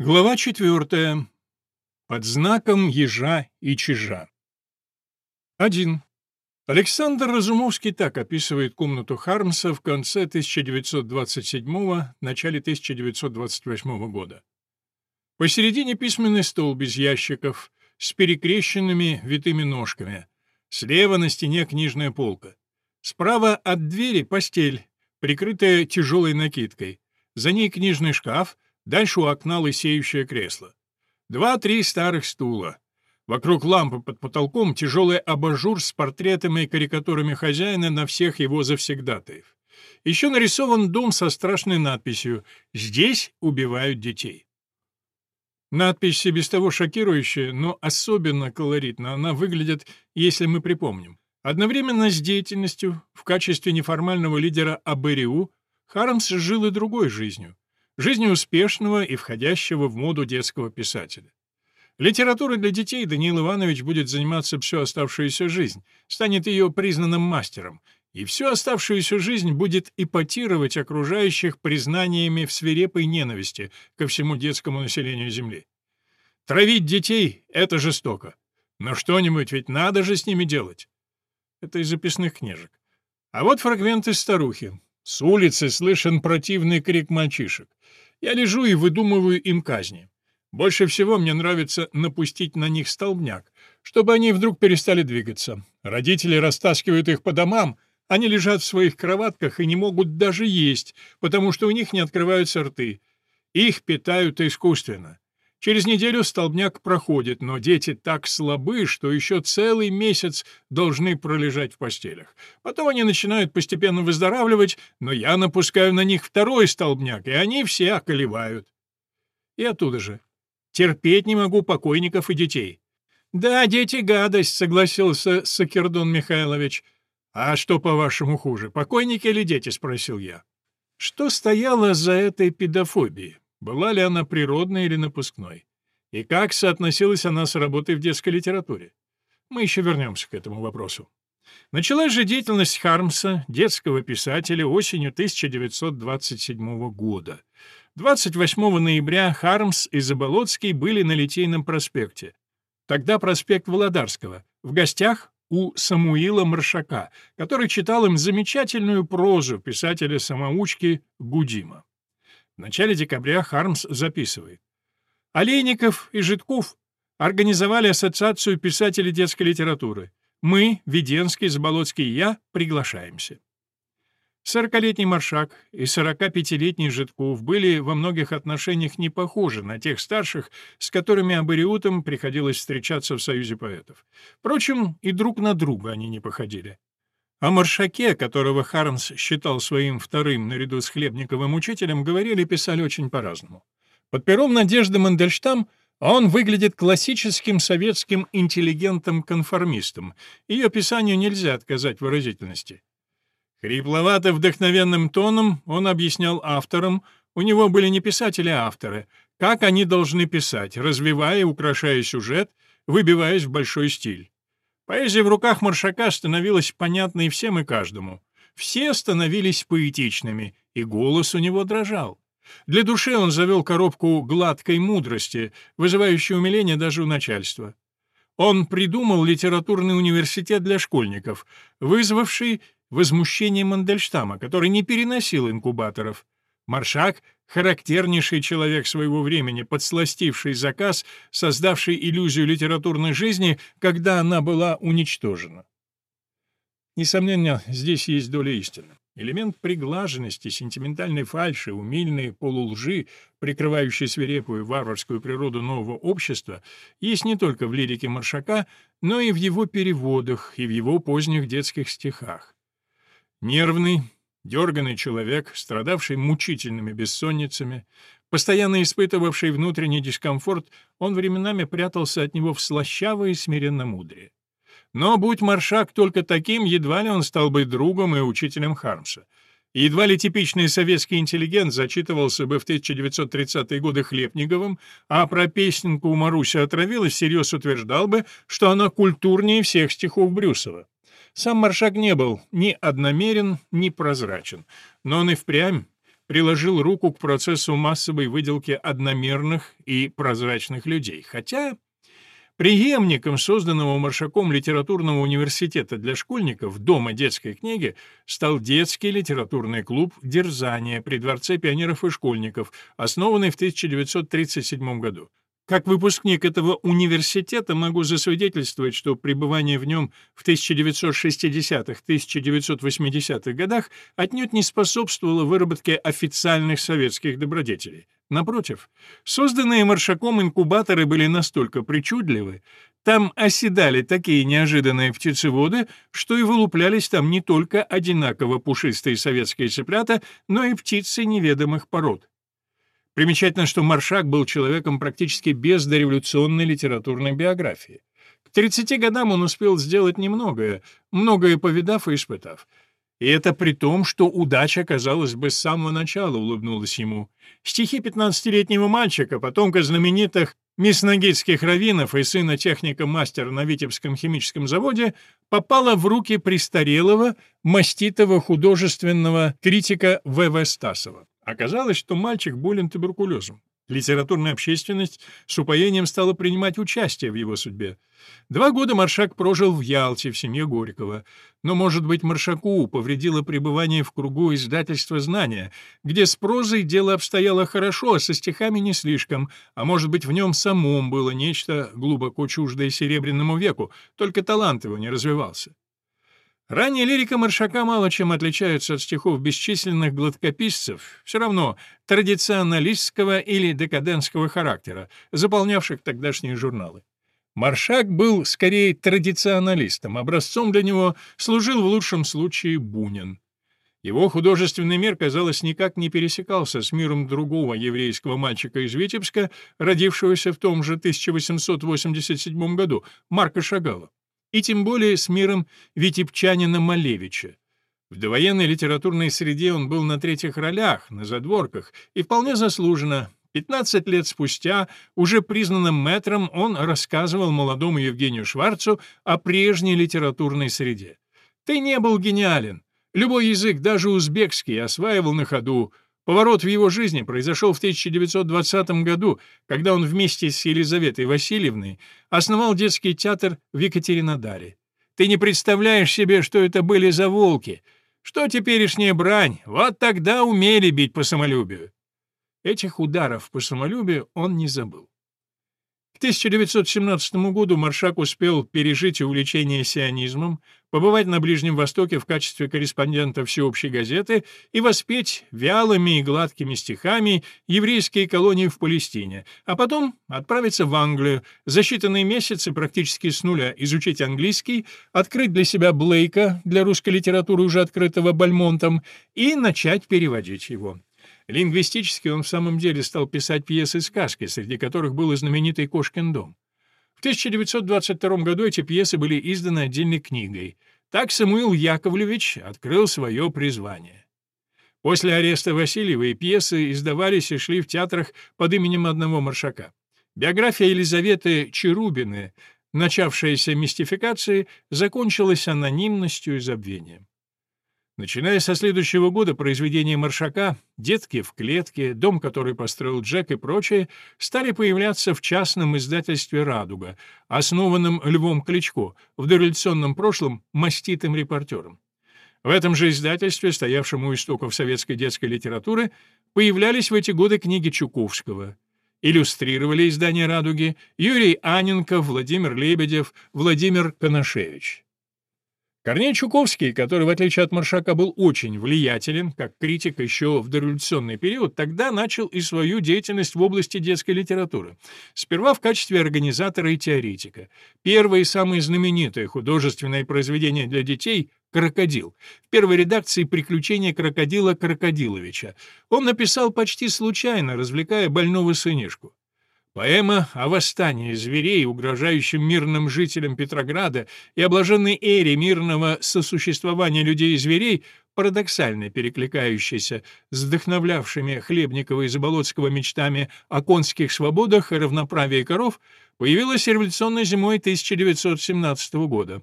Глава четвертая. Под знаком ежа и чижа. 1. Александр Разумовский так описывает комнату Хармса в конце 1927 начале 1928 года. Посередине письменный стол без ящиков, с перекрещенными витыми ножками. Слева на стене книжная полка. Справа от двери постель, прикрытая тяжелой накидкой. За ней книжный шкаф — Дальше у окна лысеющее кресло. Два-три старых стула. Вокруг лампы под потолком тяжелый абажур с портретами и карикатурами хозяина на всех его завсегдатаев. Еще нарисован дом со страшной надписью «Здесь убивают детей». Надпись без того шокирующая, но особенно колоритно она выглядит, если мы припомним. Одновременно с деятельностью в качестве неформального лидера АБРИУ Хармс жил и другой жизнью жизнью успешного и входящего в моду детского писателя. Литературой для детей Даниил Иванович будет заниматься всю оставшуюся жизнь, станет ее признанным мастером, и всю оставшуюся жизнь будет ипотировать окружающих признаниями в свирепой ненависти ко всему детскому населению Земли. Травить детей — это жестоко. Но что-нибудь ведь надо же с ними делать. Это из записных книжек. А вот фрагменты старухи. С улицы слышен противный крик мальчишек. Я лежу и выдумываю им казни. Больше всего мне нравится напустить на них столбняк, чтобы они вдруг перестали двигаться. Родители растаскивают их по домам, они лежат в своих кроватках и не могут даже есть, потому что у них не открываются рты. Их питают искусственно. Через неделю столбняк проходит, но дети так слабы, что еще целый месяц должны пролежать в постелях. Потом они начинают постепенно выздоравливать, но я напускаю на них второй столбняк, и они все околевают. И оттуда же. Терпеть не могу покойников и детей. «Да, дети — гадость», — согласился Сакердон Михайлович. «А что, по-вашему, хуже, покойники или дети?» — спросил я. Что стояло за этой педофобией? Была ли она природной или напускной? И как соотносилась она с работой в детской литературе? Мы еще вернемся к этому вопросу. Началась же деятельность Хармса, детского писателя, осенью 1927 года. 28 ноября Хармс и Заболоцкий были на Литейном проспекте. Тогда проспект Володарского. В гостях у Самуила Маршака, который читал им замечательную прозу писателя-самоучки Гудима. В начале декабря Хармс записывает. Олейников и Житков организовали ассоциацию писателей детской литературы. Мы, Веденский, Заболоцкий и я, приглашаемся. Сорокалетний Маршак и сорокапятилетний Житков были во многих отношениях не похожи на тех старших, с которыми Абариутам приходилось встречаться в Союзе поэтов. Впрочем, и друг на друга они не походили. О Маршаке, которого Хармс считал своим вторым наряду с Хлебниковым учителем, говорили и писали очень по-разному. Под пером Надежды Мандельштам он выглядит классическим советским интеллигентом-конформистом. Ее писанию нельзя отказать выразительности. Хрипловато-вдохновенным тоном он объяснял авторам, у него были не писатели, а авторы, как они должны писать, развивая и украшая сюжет, выбиваясь в большой стиль. Поэзия в руках Маршака становилась понятной всем и каждому. Все становились поэтичными, и голос у него дрожал. Для души он завел коробку гладкой мудрости, вызывающей умиление даже у начальства. Он придумал литературный университет для школьников, вызвавший возмущение Мандельштама, который не переносил инкубаторов. Маршак — характернейший человек своего времени, подсластивший заказ, создавший иллюзию литературной жизни, когда она была уничтожена. Несомненно, здесь есть доля истины. Элемент приглаженности, сентиментальной фальши, умильной полулжи, прикрывающей свирепую варварскую природу нового общества, есть не только в лирике Маршака, но и в его переводах, и в его поздних детских стихах. Нервный, Дерганный человек, страдавший мучительными бессонницами, постоянно испытывавший внутренний дискомфорт, он временами прятался от него в слащавое и смиренно-мудрее. Но, будь Маршак только таким, едва ли он стал бы другом и учителем Хармса. Едва ли типичный советский интеллигент зачитывался бы в 1930-е годы Хлебниковым, а про песенку «Маруся отравилась» всерьез утверждал бы, что она культурнее всех стихов Брюсова. Сам Маршак не был ни одномерен, ни прозрачен, но он и впрямь приложил руку к процессу массовой выделки одномерных и прозрачных людей, хотя Преемником созданного Маршаком литературного университета для школьников Дома детской книги стал детский литературный клуб «Дерзание» при Дворце пионеров и школьников, основанный в 1937 году. Как выпускник этого университета могу засвидетельствовать, что пребывание в нем в 1960-1980-х годах отнюдь не способствовало выработке официальных советских добродетелей. Напротив, созданные Маршаком инкубаторы были настолько причудливы, там оседали такие неожиданные птицеводы, что и вылуплялись там не только одинаково пушистые советские цыплята, но и птицы неведомых пород. Примечательно, что Маршак был человеком практически без дореволюционной литературной биографии. К 30 годам он успел сделать немногое, многое повидав и испытав. И это при том, что удача, казалось бы, с самого начала улыбнулась ему. Стихи 15-летнего мальчика, потомка знаменитых мясногитских раввинов и сына техника-мастера на Витебском химическом заводе, попало в руки престарелого, маститого художественного критика В.В. Стасова. Оказалось, что мальчик болен туберкулезом. Литературная общественность с упоением стала принимать участие в его судьбе. Два года Маршак прожил в Ялте в семье Горького. Но, может быть, Маршаку повредило пребывание в кругу издательства «Знания», где с прозой дело обстояло хорошо, а со стихами не слишком, а может быть, в нем самом было нечто глубоко чуждое Серебряному веку, только талант его не развивался. Ранняя лирика Маршака мало чем отличается от стихов бесчисленных гладкописцев, все равно традиционалистского или декадентского характера, заполнявших тогдашние журналы. Маршак был скорее традиционалистом, образцом для него служил в лучшем случае Бунин. Его художественный мир, казалось, никак не пересекался с миром другого еврейского мальчика из Витебска, родившегося в том же 1887 году, Марка Шагала и тем более с миром витебчанина Малевича. В довоенной литературной среде он был на третьих ролях, на задворках, и вполне заслуженно. 15 лет спустя, уже признанным мэтром, он рассказывал молодому Евгению Шварцу о прежней литературной среде. «Ты не был гениален. Любой язык, даже узбекский, осваивал на ходу. Поворот в его жизни произошел в 1920 году, когда он вместе с Елизаветой Васильевной основал детский театр в Екатеринодаре. Ты не представляешь себе, что это были за волки. Что теперешняя брань? Вот тогда умели бить по самолюбию. Этих ударов по самолюбию он не забыл. К 1917 году Маршак успел пережить увлечение сионизмом, побывать на Ближнем Востоке в качестве корреспондента всеобщей газеты и воспеть вялыми и гладкими стихами еврейские колонии в Палестине, а потом отправиться в Англию, за считанные месяцы практически с нуля изучить английский, открыть для себя Блейка, для русской литературы уже открытого Бальмонтом, и начать переводить его. Лингвистически он в самом деле стал писать пьесы-сказки, среди которых был и знаменитый «Кошкин дом». В 1922 году эти пьесы были изданы отдельной книгой. Так Самуил Яковлевич открыл свое призвание. После ареста Васильевой пьесы издавались и шли в театрах под именем одного маршака. Биография Елизаветы Черубины, начавшаяся мистификацией, закончилась анонимностью и забвением. Начиная со следующего года произведения Маршака «Детки в клетке», «Дом, который построил Джек» и прочее стали появляться в частном издательстве «Радуга», основанном Львом Кличко, в дореволюционном прошлом маститым репортером. В этом же издательстве, стоявшем у истоков советской детской литературы, появлялись в эти годы книги Чуковского. Иллюстрировали издание «Радуги» Юрий Аненков, Владимир Лебедев, Владимир Коношевич. Корней Чуковский, который, в отличие от Маршака, был очень влиятелен, как критик еще в дореволюционный период, тогда начал и свою деятельность в области детской литературы. Сперва в качестве организатора и теоретика. Первое и самое знаменитое художественное произведение для детей «Крокодил». В первой редакции «Приключения крокодила Крокодиловича». Он написал почти случайно, развлекая больного сынишку. Поэма о восстании зверей, угрожающем мирным жителям Петрограда, и о блаженной эре мирного сосуществования людей и зверей, парадоксально перекликающейся с вдохновлявшими Хлебникова и Заболоцкого мечтами о конских свободах и равноправии коров, появилась революционной зимой 1917 года.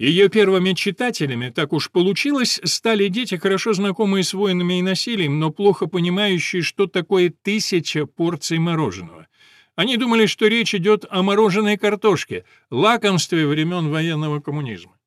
Ее первыми читателями, так уж получилось, стали дети, хорошо знакомые с войнами и насилием, но плохо понимающие, что такое тысяча порций мороженого. Они думали, что речь идет о мороженой картошке, лакомстве времен военного коммунизма.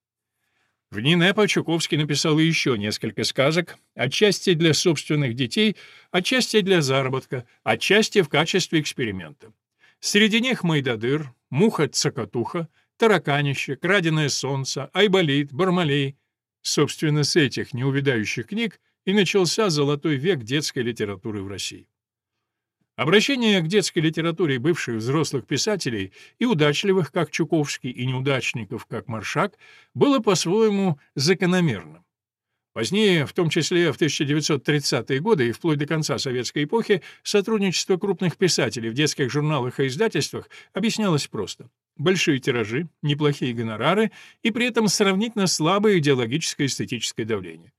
В Нинепа Чуковский написал еще несколько сказок, отчасти для собственных детей, отчасти для заработка, отчасти в качестве эксперимента. Среди них Майдадыр, Муха-цокотуха, Тараканище, Краденое солнце, Айболит, Бармалей. Собственно, с этих неувядающих книг и начался золотой век детской литературы в России. Обращение к детской литературе бывших взрослых писателей, и удачливых, как Чуковский, и неудачников, как Маршак, было по-своему закономерным. Позднее, в том числе в 1930-е годы и вплоть до конца советской эпохи, сотрудничество крупных писателей в детских журналах и издательствах объяснялось просто. Большие тиражи, неплохие гонорары и при этом сравнительно слабое идеологическое и эстетическое давление.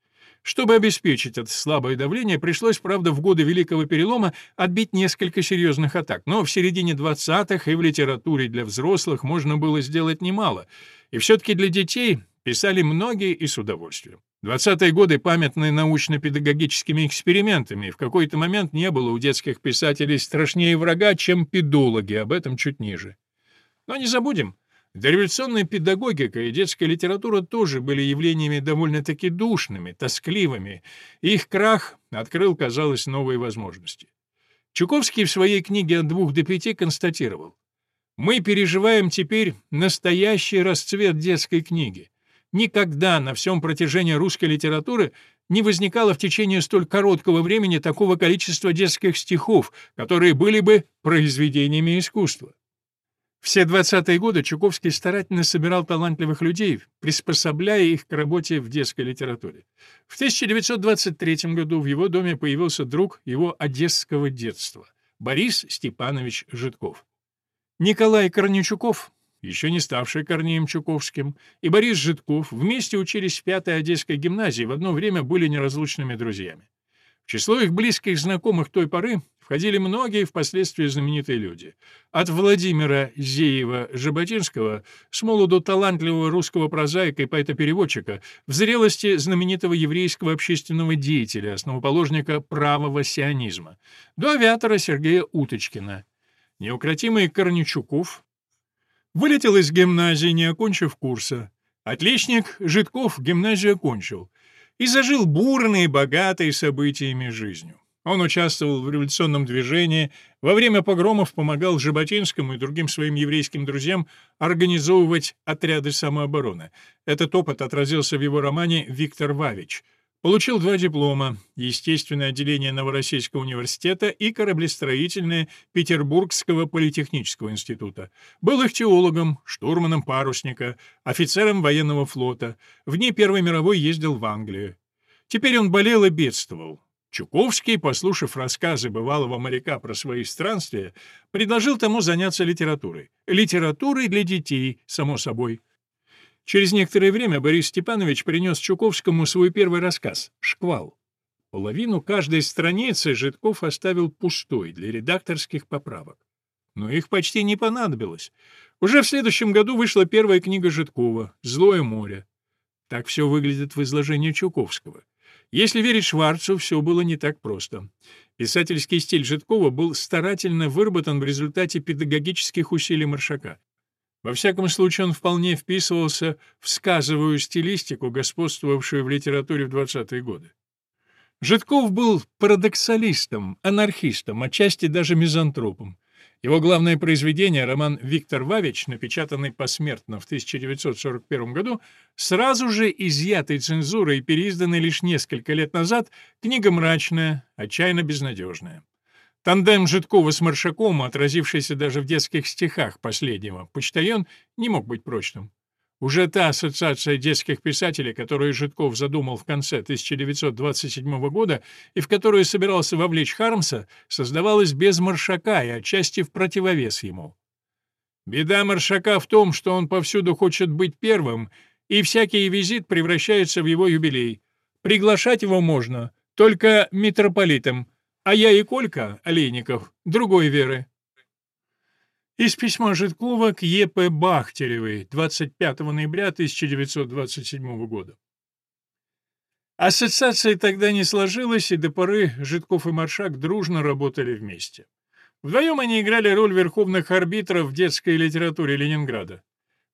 Чтобы обеспечить это слабое давление, пришлось, правда, в годы Великого Перелома отбить несколько серьезных атак, но в середине 20-х и в литературе для взрослых можно было сделать немало, и все-таки для детей писали многие и с удовольствием. 20-е годы памятны научно-педагогическими экспериментами, в какой-то момент не было у детских писателей страшнее врага, чем педологи, об этом чуть ниже. Но не забудем, Дореволюционная педагогика и детская литература тоже были явлениями довольно-таки душными, тоскливыми, их крах открыл, казалось, новые возможности. Чуковский в своей книге «От двух до пяти» констатировал, «Мы переживаем теперь настоящий расцвет детской книги. Никогда на всем протяжении русской литературы не возникало в течение столь короткого времени такого количества детских стихов, которые были бы произведениями искусства. Все 20-е годы Чуковский старательно собирал талантливых людей, приспособляя их к работе в детской литературе. В 1923 году в его доме появился друг его одесского детства — Борис Степанович Житков. Николай Корничуков, еще не ставший Корнеем Чуковским, и Борис Житков вместе учились в Пятой Одесской гимназии, в одно время были неразлучными друзьями. В число их близких знакомых той поры входили многие впоследствии знаменитые люди. От Владимира Зеева-Жаботинского, с молоду талантливого русского прозаика и поэта-переводчика, в зрелости знаменитого еврейского общественного деятеля, основоположника правого сионизма, до авиатора Сергея Уточкина. Неукротимый Корничуков вылетел из гимназии, не окончив курса. Отличник Житков гимназию окончил и зажил бурной, богатой событиями жизнью. Он участвовал в революционном движении, во время погромов помогал Жаботинскому и другим своим еврейским друзьям организовывать отряды самообороны. Этот опыт отразился в его романе «Виктор Вавич». Получил два диплома — естественное отделение Новороссийского университета и кораблестроительное Петербургского политехнического института. Был их теологом, штурманом парусника, офицером военного флота. В дни Первой мировой ездил в Англию. Теперь он болел и бедствовал. Чуковский, послушав рассказы бывалого моряка про свои странствия, предложил тому заняться литературой. Литературой для детей, само собой. Через некоторое время Борис Степанович принес Чуковскому свой первый рассказ «Шквал». Половину каждой страницы Житков оставил пустой для редакторских поправок. Но их почти не понадобилось. Уже в следующем году вышла первая книга Житкова «Злое море». Так все выглядит в изложении Чуковского. Если верить Шварцу, все было не так просто. Писательский стиль Житкова был старательно выработан в результате педагогических усилий Маршака. Во всяком случае, он вполне вписывался в сказовую стилистику, господствовавшую в литературе в 20-е годы. Житков был парадоксалистом, анархистом, отчасти даже мизантропом. Его главное произведение, роман «Виктор Вавич», напечатанный посмертно в 1941 году, сразу же изъятый цензурой и переизданный лишь несколько лет назад, книга мрачная, отчаянно безнадежная. Тандем Житкова с Маршаком, отразившийся даже в детских стихах последнего, почтальон не мог быть прочным. Уже та ассоциация детских писателей, которую Житков задумал в конце 1927 года и в которую собирался вовлечь Хармса, создавалась без Маршака и отчасти в противовес ему. Беда Маршака в том, что он повсюду хочет быть первым, и всякий визит превращается в его юбилей. Приглашать его можно, только митрополитом, а я и Колька, Олейников, другой веры. Из письма Житкова к Е.П. Бахтеревой 25 ноября 1927 года. Ассоциация тогда не сложилась, и до поры Житков и Маршак дружно работали вместе. Вдвоем они играли роль верховных арбитров в детской литературе Ленинграда.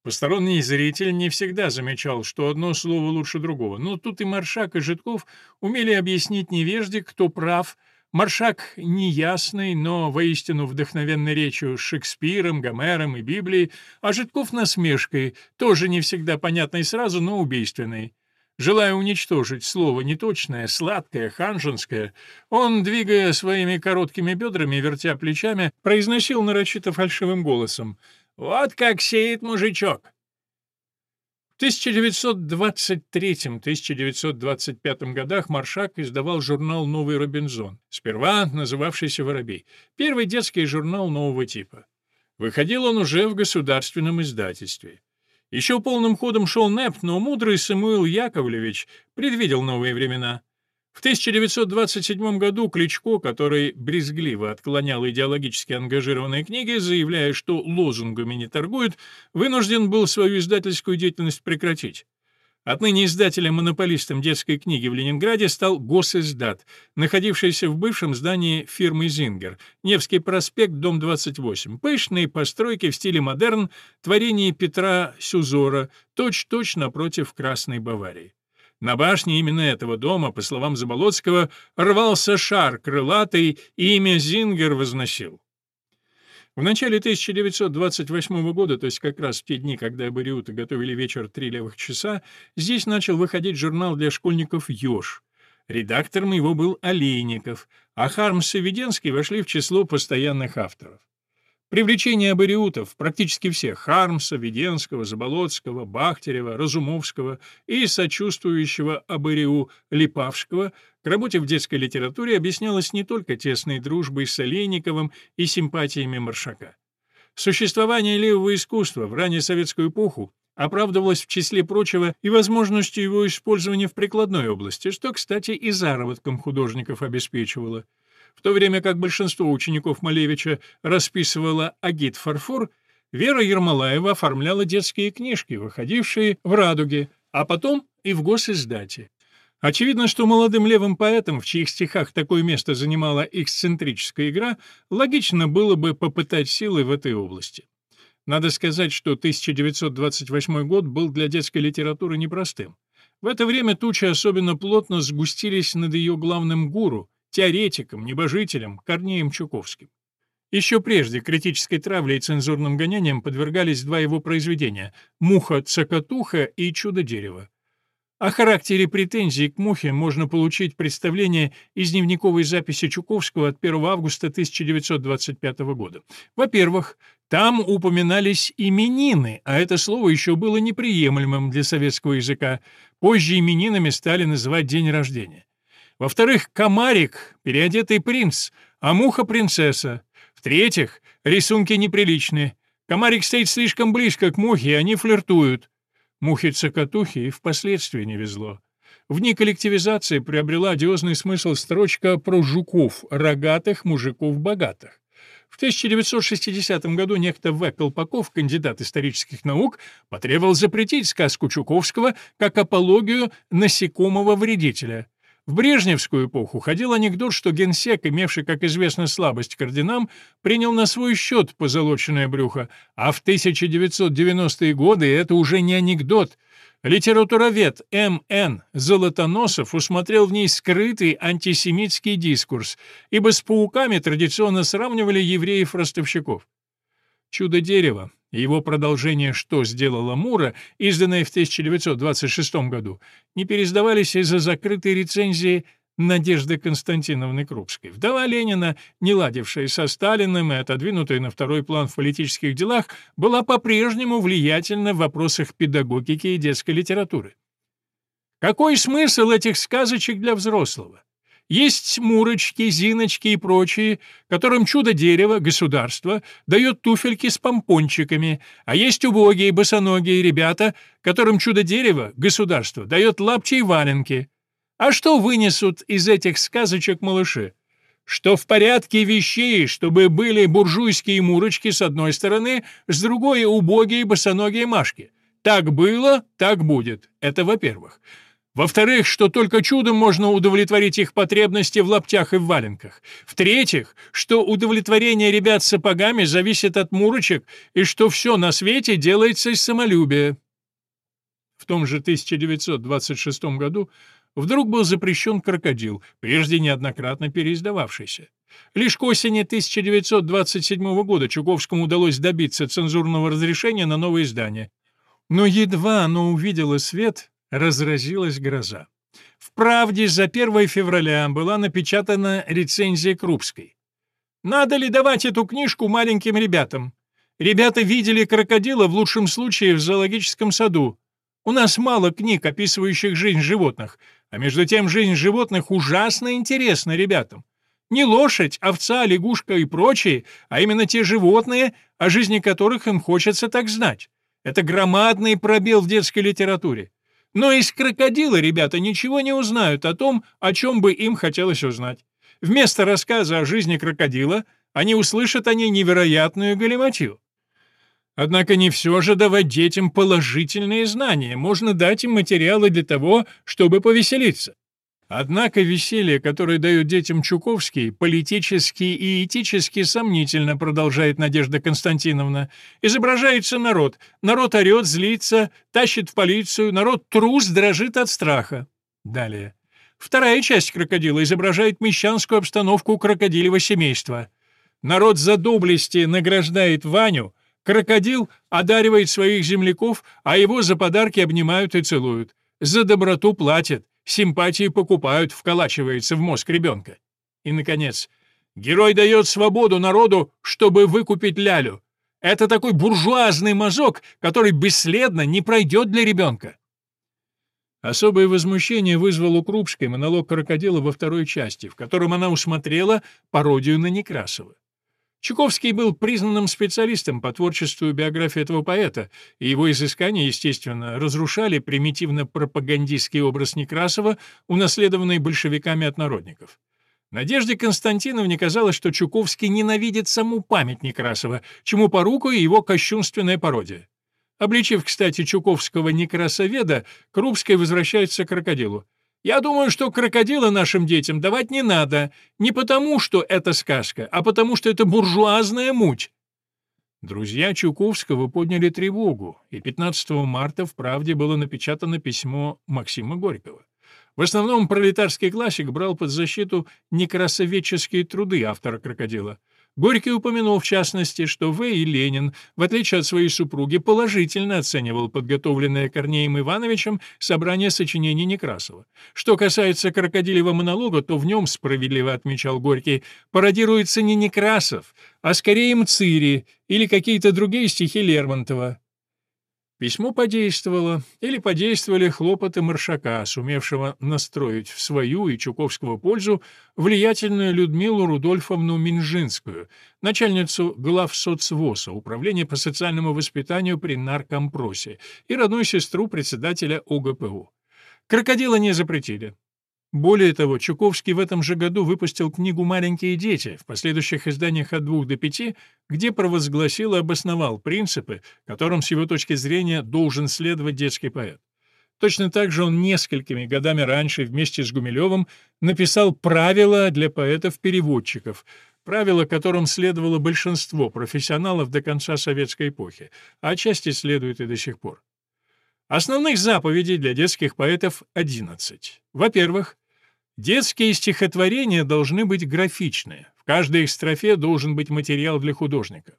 Посторонний зритель не всегда замечал, что одно слово лучше другого, но тут и Маршак, и Житков умели объяснить невежде, кто прав — Маршак неясный, но воистину вдохновенной речью с Шекспиром, Гомером и Библией, а Житков насмешкой, тоже не всегда понятной сразу, но убийственной. Желая уничтожить слово неточное, сладкое, ханжинское, он, двигая своими короткими бедрами, вертя плечами, произносил нарочито фальшивым голосом «Вот как сеет мужичок! 1923-1925 годах Маршак издавал журнал «Новый Робинзон», сперва называвшийся «Воробей», первый детский журнал нового типа. Выходил он уже в государственном издательстве. Еще полным ходом шел НЭП, но мудрый Самуил Яковлевич предвидел новые времена — в 1927 году Кличко, который брезгливо отклонял идеологически ангажированные книги, заявляя, что лозунгами не торгует, вынужден был свою издательскую деятельность прекратить. Отныне издателем-монополистом детской книги в Ленинграде стал Госиздат, находившийся в бывшем здании фирмы «Зингер», Невский проспект, дом 28. Пышные постройки в стиле модерн, творение Петра Сюзора, точь-точь напротив Красной Баварии. На башне именно этого дома, по словам Заболоцкого, рвался шар крылатый, и имя Зингер возносил. В начале 1928 года, то есть как раз в те дни, когда абориуты готовили вечер «Три левых часа», здесь начал выходить журнал для школьников «Ёж». Редактором его был Олейников, а Хармс и Веденский вошли в число постоянных авторов. Привлечение абориутов, практически всех, Хармса, Веденского, Заболоцкого, Бахтерева, Разумовского и сочувствующего абориу Липавского к работе в детской литературе объяснялось не только тесной дружбой с Олейниковым и симпатиями Маршака. Существование левого искусства в раннесоветскую эпоху оправдывалось в числе прочего и возможностью его использования в прикладной области, что, кстати, и заработком художников обеспечивало – в то время как большинство учеников Малевича расписывало агит-фарфор, Вера Ермолаева оформляла детские книжки, выходившие в «Радуге», а потом и в госиздате. Очевидно, что молодым левым поэтам, в чьих стихах такое место занимала эксцентрическая игра, логично было бы попытать силы в этой области. Надо сказать, что 1928 год был для детской литературы непростым. В это время тучи особенно плотно сгустились над ее главным гуру, теоретиком, небожителем Корнеем Чуковским. Еще прежде критической травле и цензурным гонениям подвергались два его произведения «Муха-цокотуха» и «Чудо-дерево». О характере претензий к Мухе можно получить представление из дневниковой записи Чуковского от 1 августа 1925 года. Во-первых, там упоминались именины, а это слово еще было неприемлемым для советского языка. Позже именинами стали называть день рождения. Во-вторых, комарик — переодетый принц, а муха — принцесса. В-третьих, рисунки неприличные. Комарик стоит слишком близко к мухе, и они флиртуют. Мухе-цокотухе и впоследствии не везло. В дни коллективизации приобрела одиозный смысл строчка про жуков, рогатых мужиков богатых. В 1960 году некто В. Колпаков, кандидат исторических наук, потребовал запретить сказку Чуковского как апологию насекомого вредителя. В Брежневскую эпоху ходил анекдот, что генсек, имевший, как известно, слабость к орденам, принял на свой счет позолоченное брюхо, а в 1990-е годы это уже не анекдот. Литературовед М.Н. Золотоносов усмотрел в ней скрытый антисемитский дискурс, ибо с пауками традиционно сравнивали евреев-ростовщиков. «Чудо-дерево» и его продолжение «Что сделала Мура», изданное в 1926 году, не пересдавались из-за закрытой рецензии Надежды Константиновны Крупской. Вдова Ленина, не ладившая со Сталиным и отодвинутая на второй план в политических делах, была по-прежнему влиятельна в вопросах педагогики и детской литературы. Какой смысл этих сказочек для взрослого? Есть Мурочки, Зиночки и прочие, которым чудо-дерево, государство, дает туфельки с помпончиками, а есть убогие, босоногие ребята, которым чудо-дерево, государство, дает лапти и валенки. А что вынесут из этих сказочек малыши? что в порядке вещей, чтобы были буржуйские мурочки с одной стороны, с другой — убогие босоногие машки. Так было, так будет. Это во-первых. Во-вторых, что только чудом можно удовлетворить их потребности в лаптях и в валенках. В-третьих, что удовлетворение ребят сапогами зависит от мурочек, и что все на свете делается из самолюбия. В том же 1926 году вдруг был запрещен крокодил, прежде неоднократно переиздававшийся. Лишь к осени 1927 года Чуковскому удалось добиться цензурного разрешения на новое издание. Но едва оно увидело свет, разразилась гроза. В «Правде» за 1 февраля была напечатана рецензия Крупской. «Надо ли давать эту книжку маленьким ребятам? Ребята видели крокодила в лучшем случае в зоологическом саду. У нас мало книг, описывающих жизнь животных, а между тем жизнь животных ужасно интересна ребятам. Не лошадь, овца, лягушка и прочие, а именно те животные, о жизни которых им хочется так знать. Это громадный пробел в детской литературе. Но из крокодила ребята ничего не узнают о том, о чем бы им хотелось узнать. Вместо рассказа о жизни крокодила они услышат о ней невероятную галиматью. Однако не все же давать детям положительные знания, можно дать им материалы для того, чтобы повеселиться. Однако веселье, которое дает детям Чуковский, политически и этически сомнительно, продолжает Надежда Константиновна. Изображается народ. Народ орет, злится, тащит в полицию, народ трус, дрожит от страха. Далее. Вторая часть крокодила изображает мещанскую обстановку крокодилевого семейства. Народ за доблести награждает Ваню, крокодил одаривает своих земляков, а его за подарки обнимают и целуют. За доброту платят. Симпатии покупают, вколачивается в мозг ребенка. И, наконец, герой дает свободу народу, чтобы выкупить лялю. Это такой буржуазный мазок, который бесследно не пройдет для ребенка. Особое возмущение вызвал у Крупской монолог крокодила во второй части, в котором она усмотрела пародию на Некрасова. Чуковский был признанным специалистом по творчеству биографии этого поэта, и его изыскания, естественно, разрушали примитивно-пропагандистский образ Некрасова, унаследованный большевиками от народников. Надежде Константиновне казалось, что Чуковский ненавидит саму память Некрасова, чему поруку и его кощунственная пародия. Обличив, кстати, Чуковского некрасоведа, Крупская возвращается к крокодилу. Я думаю, что крокодила нашим детям давать не надо, не потому, что это сказка, а потому, что это буржуазная муть. Друзья Чуковского подняли тревогу, и 15 марта в «Правде» было напечатано письмо Максима Горького. В основном пролетарский классик брал под защиту некрасоведческие труды автора «Крокодила». Горький упомянул, в частности, что В. и Ленин, в отличие от своей супруги, положительно оценивал подготовленное Корнеем Ивановичем собрание сочинений Некрасова. Что касается крокодилевого монолога, то в нем, справедливо отмечал Горький, пародируется не Некрасов, а скорее Мцири или какие-то другие стихи Лермонтова. Письмо подействовало, или подействовали хлопоты Маршака, сумевшего настроить в свою и Чуковского пользу влиятельную Людмилу Рудольфовну Минжинскую, начальницу глав соцвоса, управления по социальному воспитанию при наркомпросе, и родную сестру председателя ОГПУ. Крокодила не запретили. Более того, Чуковский в этом же году выпустил книгу «Маленькие дети», в последующих изданиях от двух до пяти, где провозгласил и обосновал принципы, которым с его точки зрения должен следовать детский поэт. Точно так же он несколькими годами раньше вместе с Гумилевым написал «Правила для поэтов-переводчиков», правила которым следовало большинство профессионалов до конца советской эпохи, а отчасти следует и до сих пор. Основных заповедей для детских поэтов 11. Во-первых, Детские стихотворения должны быть графичные. В каждой их строфе должен быть материал для художника.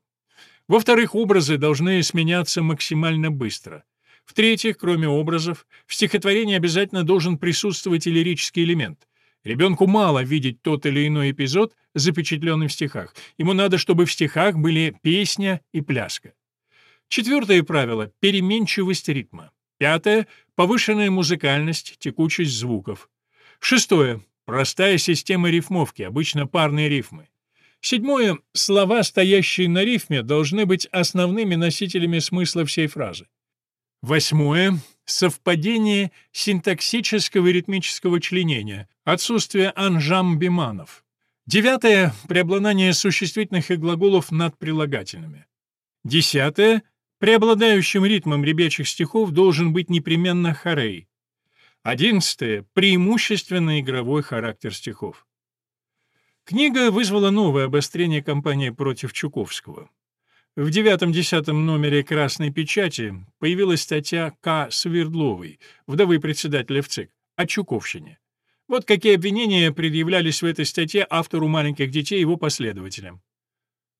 Во-вторых, образы должны сменяться максимально быстро. В-третьих, кроме образов, в стихотворении обязательно должен присутствовать и лирический элемент. Ребенку мало видеть тот или иной эпизод, запечатленный в стихах. Ему надо, чтобы в стихах были песня и пляска. Четвертое правило — переменчивость ритма. Пятое — повышенная музыкальность, текучесть звуков. Шестое. Простая система рифмовки, обычно парные рифмы. Седьмое. Слова, стоящие на рифме, должны быть основными носителями смысла всей фразы. Восьмое. Совпадение синтаксического и ритмического членения, отсутствие анжам-биманов. Девятое — преобладание существительных и глаголов над прилагательными. Десятое — преобладающим ритмом ребячих стихов должен быть непременно хорей. Одиннадцатое — преимущественно игровой характер стихов. Книга вызвала новое обострение кампании против Чуковского. В девятом-десятом номере «Красной печати» появилась статья К. Свердловой, вдовы председателя ВЦИК, о Чуковщине. Вот какие обвинения предъявлялись в этой статье автору «Маленьких детей» и его последователям.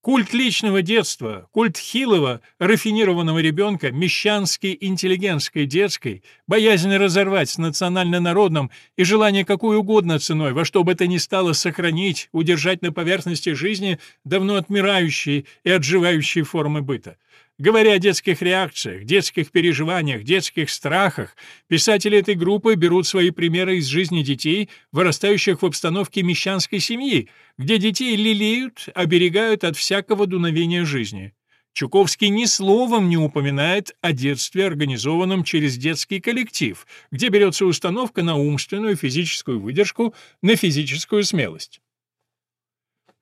Культ личного детства, культ хилого, рафинированного ребенка, мещанской, интеллигентской, детской, боязнь разорвать с национально-народным и желание какой угодно ценой, во что бы то ни стало сохранить, удержать на поверхности жизни давно отмирающие и отживающие формы быта. Говоря о детских реакциях, детских переживаниях, детских страхах, писатели этой группы берут свои примеры из жизни детей, вырастающих в обстановке мещанской семьи, где детей лелеют, оберегают от всякого дуновения жизни. Чуковский ни словом не упоминает о детстве, организованном через детский коллектив, где берется установка на умственную физическую выдержку, на физическую смелость.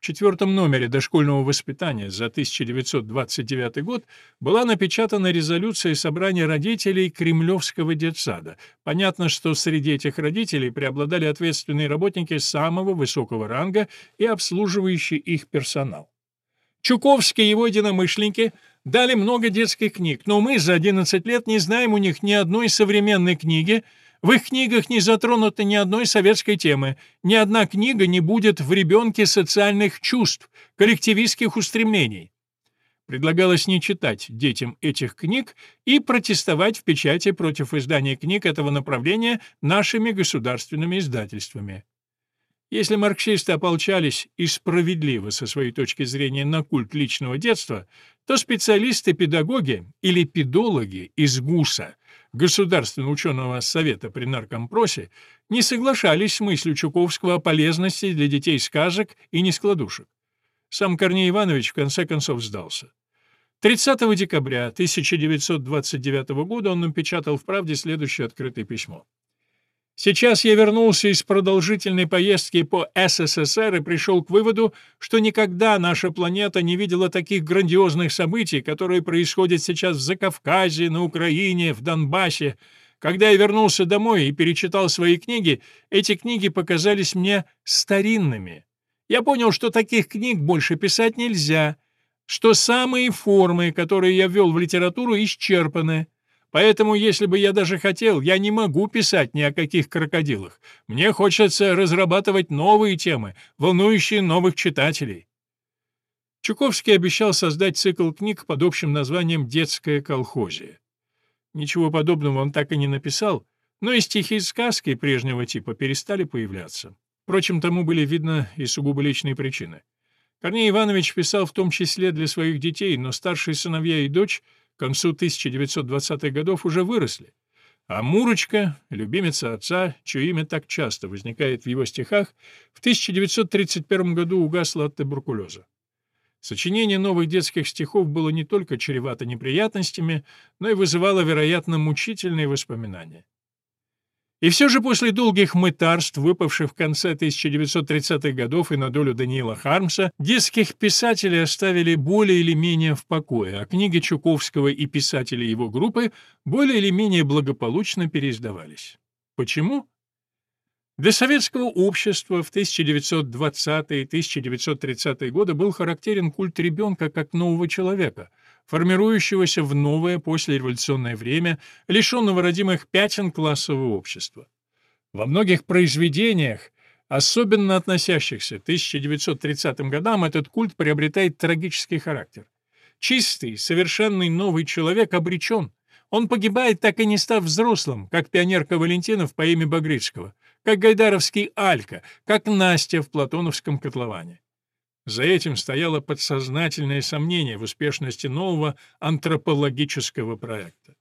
В четвертом номере дошкольного воспитания за 1929 год была напечатана резолюция собрания родителей Кремлевского детсада. Понятно, что среди этих родителей преобладали ответственные работники самого высокого ранга и обслуживающий их персонал. Чуковский и его единомышленники дали много детских книг, но мы за 11 лет не знаем у них ни одной современной книги, в их книгах не затронуто ни одной советской темы, ни одна книга не будет в ребенке социальных чувств, коллективистских устремлений. Предлагалось не читать детям этих книг и протестовать в печати против издания книг этого направления нашими государственными издательствами. Если марксисты ополчались и справедливо со своей точки зрения на культ личного детства, то специалисты-педагоги или педологи из ГУСа Государственного ученого совета при Наркомпросе, не соглашались с мыслью Чуковского о полезности для детей сказок и нескладушек. Сам Корней Иванович в конце концов сдался. 30 декабря 1929 года он напечатал в «Правде» следующее открытое письмо. Сейчас я вернулся из продолжительной поездки по СССР и пришел к выводу, что никогда наша планета не видела таких грандиозных событий, которые происходят сейчас в Закавказье, на Украине, в Донбассе. Когда я вернулся домой и перечитал свои книги, эти книги показались мне старинными. Я понял, что таких книг больше писать нельзя, что самые формы, которые я ввел в литературу, исчерпаны — Поэтому, если бы я даже хотел, я не могу писать ни о каких крокодилах. Мне хочется разрабатывать новые темы, волнующие новых читателей. Чуковский обещал создать цикл книг под общим названием «Детская колхозия». Ничего подобного он так и не написал, но и стихи и сказки прежнего типа перестали появляться. Впрочем, тому были видны и сугубо личные причины. Корней Иванович писал в том числе для своих детей, но старшие сыновья и дочь — к концу 1920-х годов уже выросли. А Мурочка, любимица отца, чье имя так часто возникает в его стихах, в 1931 году угасла от туберкулеза. Сочинение новых детских стихов было не только чревато неприятностями, но и вызывало, вероятно, мучительные воспоминания. И все же после долгих мытарств, выпавших в конце 1930-х годов и на долю Даниила Хармса, детских писателей оставили более или менее в покое, а книги Чуковского и писателей его группы более или менее благополучно переиздавались. Почему? Для советского общества в 1920-е и 1930-е годы был характерен культ ребенка как нового человека — формирующегося в новое послереволюционное время, лишенного родимых пятен классового общества. Во многих произведениях, особенно относящихся к 1930 годам, этот культ приобретает трагический характер. Чистый, совершенный новый человек обречен. Он погибает, так и не став взрослым, как пионерка Валентинов по имени Багрицкого, как гайдаровский Алька, как Настя в платоновском котловане. За этим стояло подсознательное сомнение в успешности нового антропологического проекта.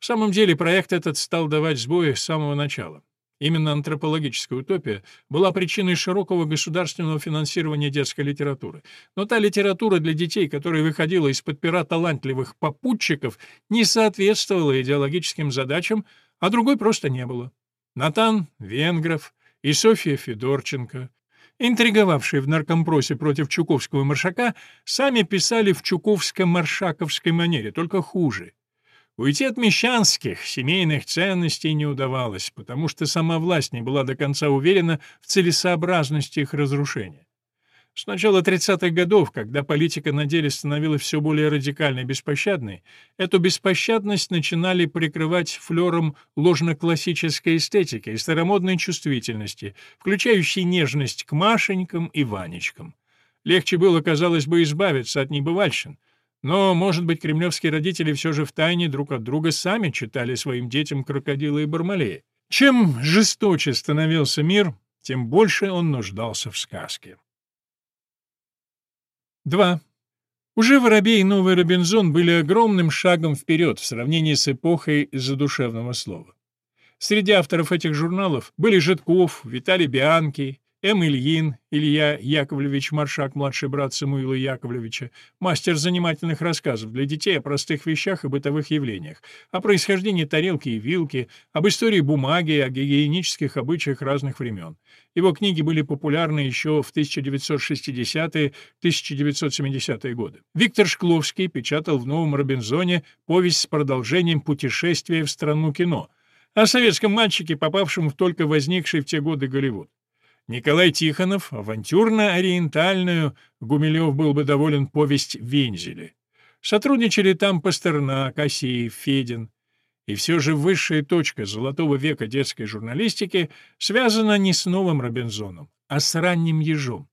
В самом деле проект этот стал давать сбои с самого начала. Именно антропологическая утопия была причиной широкого государственного финансирования детской литературы. Но та литература для детей, которая выходила из-под пера талантливых попутчиков, не соответствовала идеологическим задачам, а другой просто не было. Натан Венгров и Софья Федорченко, интриговавшие в наркомпросе против Чуковского Маршака, сами писали в чуковско-маршаковской манере, только хуже. Уйти от мещанских, семейных ценностей не удавалось, потому что сама власть не была до конца уверена в целесообразности их разрушения. С начала 30-х годов, когда политика на деле становилась все более радикальной и беспощадной, эту беспощадность начинали прикрывать флером ложно-классической эстетики и старомодной чувствительности, включающей нежность к Машенькам и Ванечкам. Легче было, казалось бы, избавиться от небывальщин, но, может быть, кремлевские родители все же втайне друг от друга сами читали своим детям крокодила и бармалея. Чем жесточе становился мир, тем больше он нуждался в сказке. 2. Уже «Воробей» и «Новый Робинзон» были огромным шагом вперед в сравнении с эпохой задушевного слова. Среди авторов этих журналов были Житков, Виталий Бианки, М. Ильин, Илья Яковлевич Маршак, младший брат Самуила Яковлевича, мастер занимательных рассказов для детей о простых вещах и бытовых явлениях, о происхождении тарелки и вилки, об истории бумаги, о гигиенических обычаях разных времен. Его книги были популярны еще в 1960-1970-е годы. Виктор Шкловский печатал в «Новом Робинзоне» повесть с продолжением «Путешествия в страну кино», о советском мальчике, попавшем в только возникший в те годы Голливуд. Николай Тихонов, авантюрно-ориентальную, Гумилев был бы доволен повесть «Вензели». Сотрудничали там Пастернак, Асеев, Федин. И все же высшая точка золотого века детской журналистики связана не с новым Робинзоном, а с ранним ежом.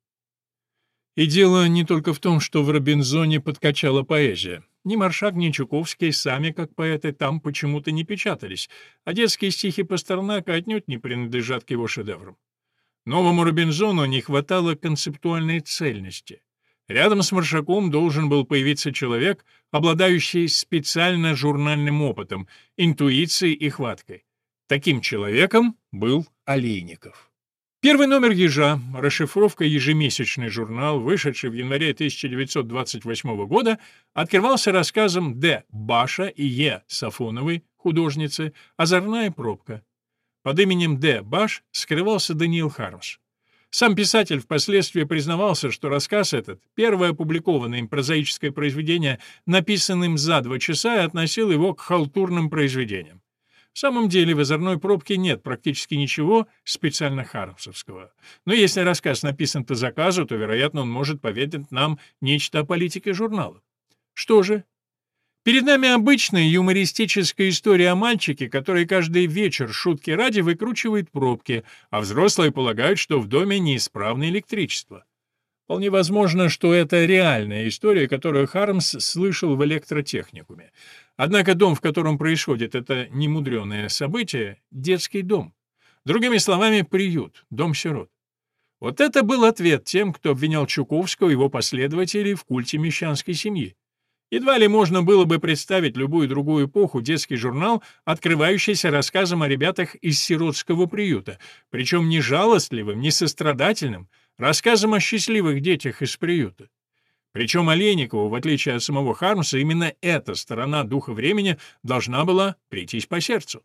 И дело не только в том, что в Робинзоне подкачала поэзия. Ни Маршак, ни Чуковский сами, как поэты, там почему-то не печатались, а детские стихи Пастернака отнюдь не принадлежат к его шедеврам. Новому Робинзону не хватало концептуальной цельности. Рядом с Маршаком должен был появиться человек, обладающий специально журнальным опытом, интуицией и хваткой. Таким человеком был Олейников. Первый номер «Ежа», расшифровка «Ежемесячный журнал», вышедший в январе 1928 года, открывался рассказом Д. Баша и Е. Сафоновой, художницы, «Озорная пробка». Под именем Д. Баш скрывался Даниил Хармс. Сам писатель впоследствии признавался, что рассказ этот — первое опубликованное им прозаическое произведение, написанным за два часа, и относил его к халтурным произведениям. В самом деле в «Озорной пробке» нет практически ничего специально хармсовского. Но если рассказ написан по заказу, то, вероятно, он может поведать нам нечто о политике журнала. Что же, Перед нами обычная юмористическая история о мальчике, который каждый вечер шутки ради выкручивает пробки, а взрослые полагают, что в доме неисправно электричество. Вполне возможно, что это реальная история, которую Хармс слышал в электротехникуме. Однако дом, в котором происходит это немудреное событие — детский дом. Другими словами, приют, дом сирот. Вот это был ответ тем, кто обвинял Чуковского и его последователей в культе мещанской семьи. Едва ли можно было бы представить любую другую эпоху детский журнал, открывающийся рассказом о ребятах из сиротского приюта, причем не жалостливым, не сострадательным, рассказом о счастливых детях из приюта. Причем Олейникову, в отличие от самого Хармса, именно эта сторона духа времени должна была прийтись по сердцу.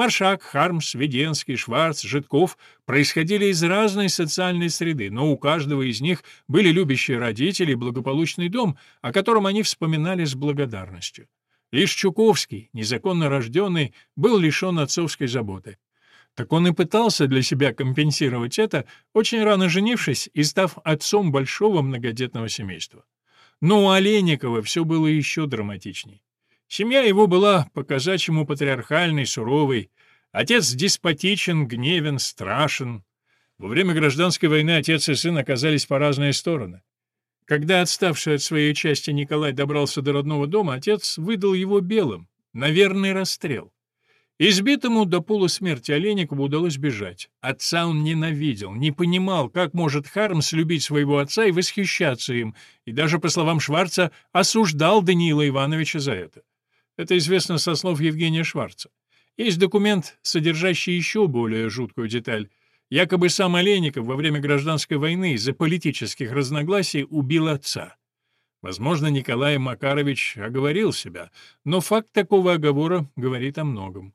Маршак, Хармс, Веденский, Шварц, Житков происходили из разной социальной среды, но у каждого из них были любящие родители и благополучный дом, о котором они вспоминали с благодарностью. Лишь Чуковский, незаконно рожденный, был лишен отцовской заботы. Так он и пытался для себя компенсировать это, очень рано женившись и став отцом большого многодетного семейства. Но у Олейникова все было еще драматичней. Семья его была по-казачьему патриархальной, суровой. Отец деспотичен, гневен, страшен. Во время гражданской войны отец и сын оказались по разные стороны. Когда отставший от своей части Николай добрался до родного дома, отец выдал его белым, на верный расстрел. Избитому до полусмерти Олейникову удалось бежать. Отца он ненавидел, не понимал, как может Хармс любить своего отца и восхищаться им, и даже, по словам Шварца, осуждал Даниила Ивановича за это. Это известно со слов Евгения Шварца. Есть документ, содержащий еще более жуткую деталь. Якобы сам Олейников во время гражданской войны из-за политических разногласий убил отца. Возможно, Николай Макарович оговорил себя, но факт такого оговора говорит о многом.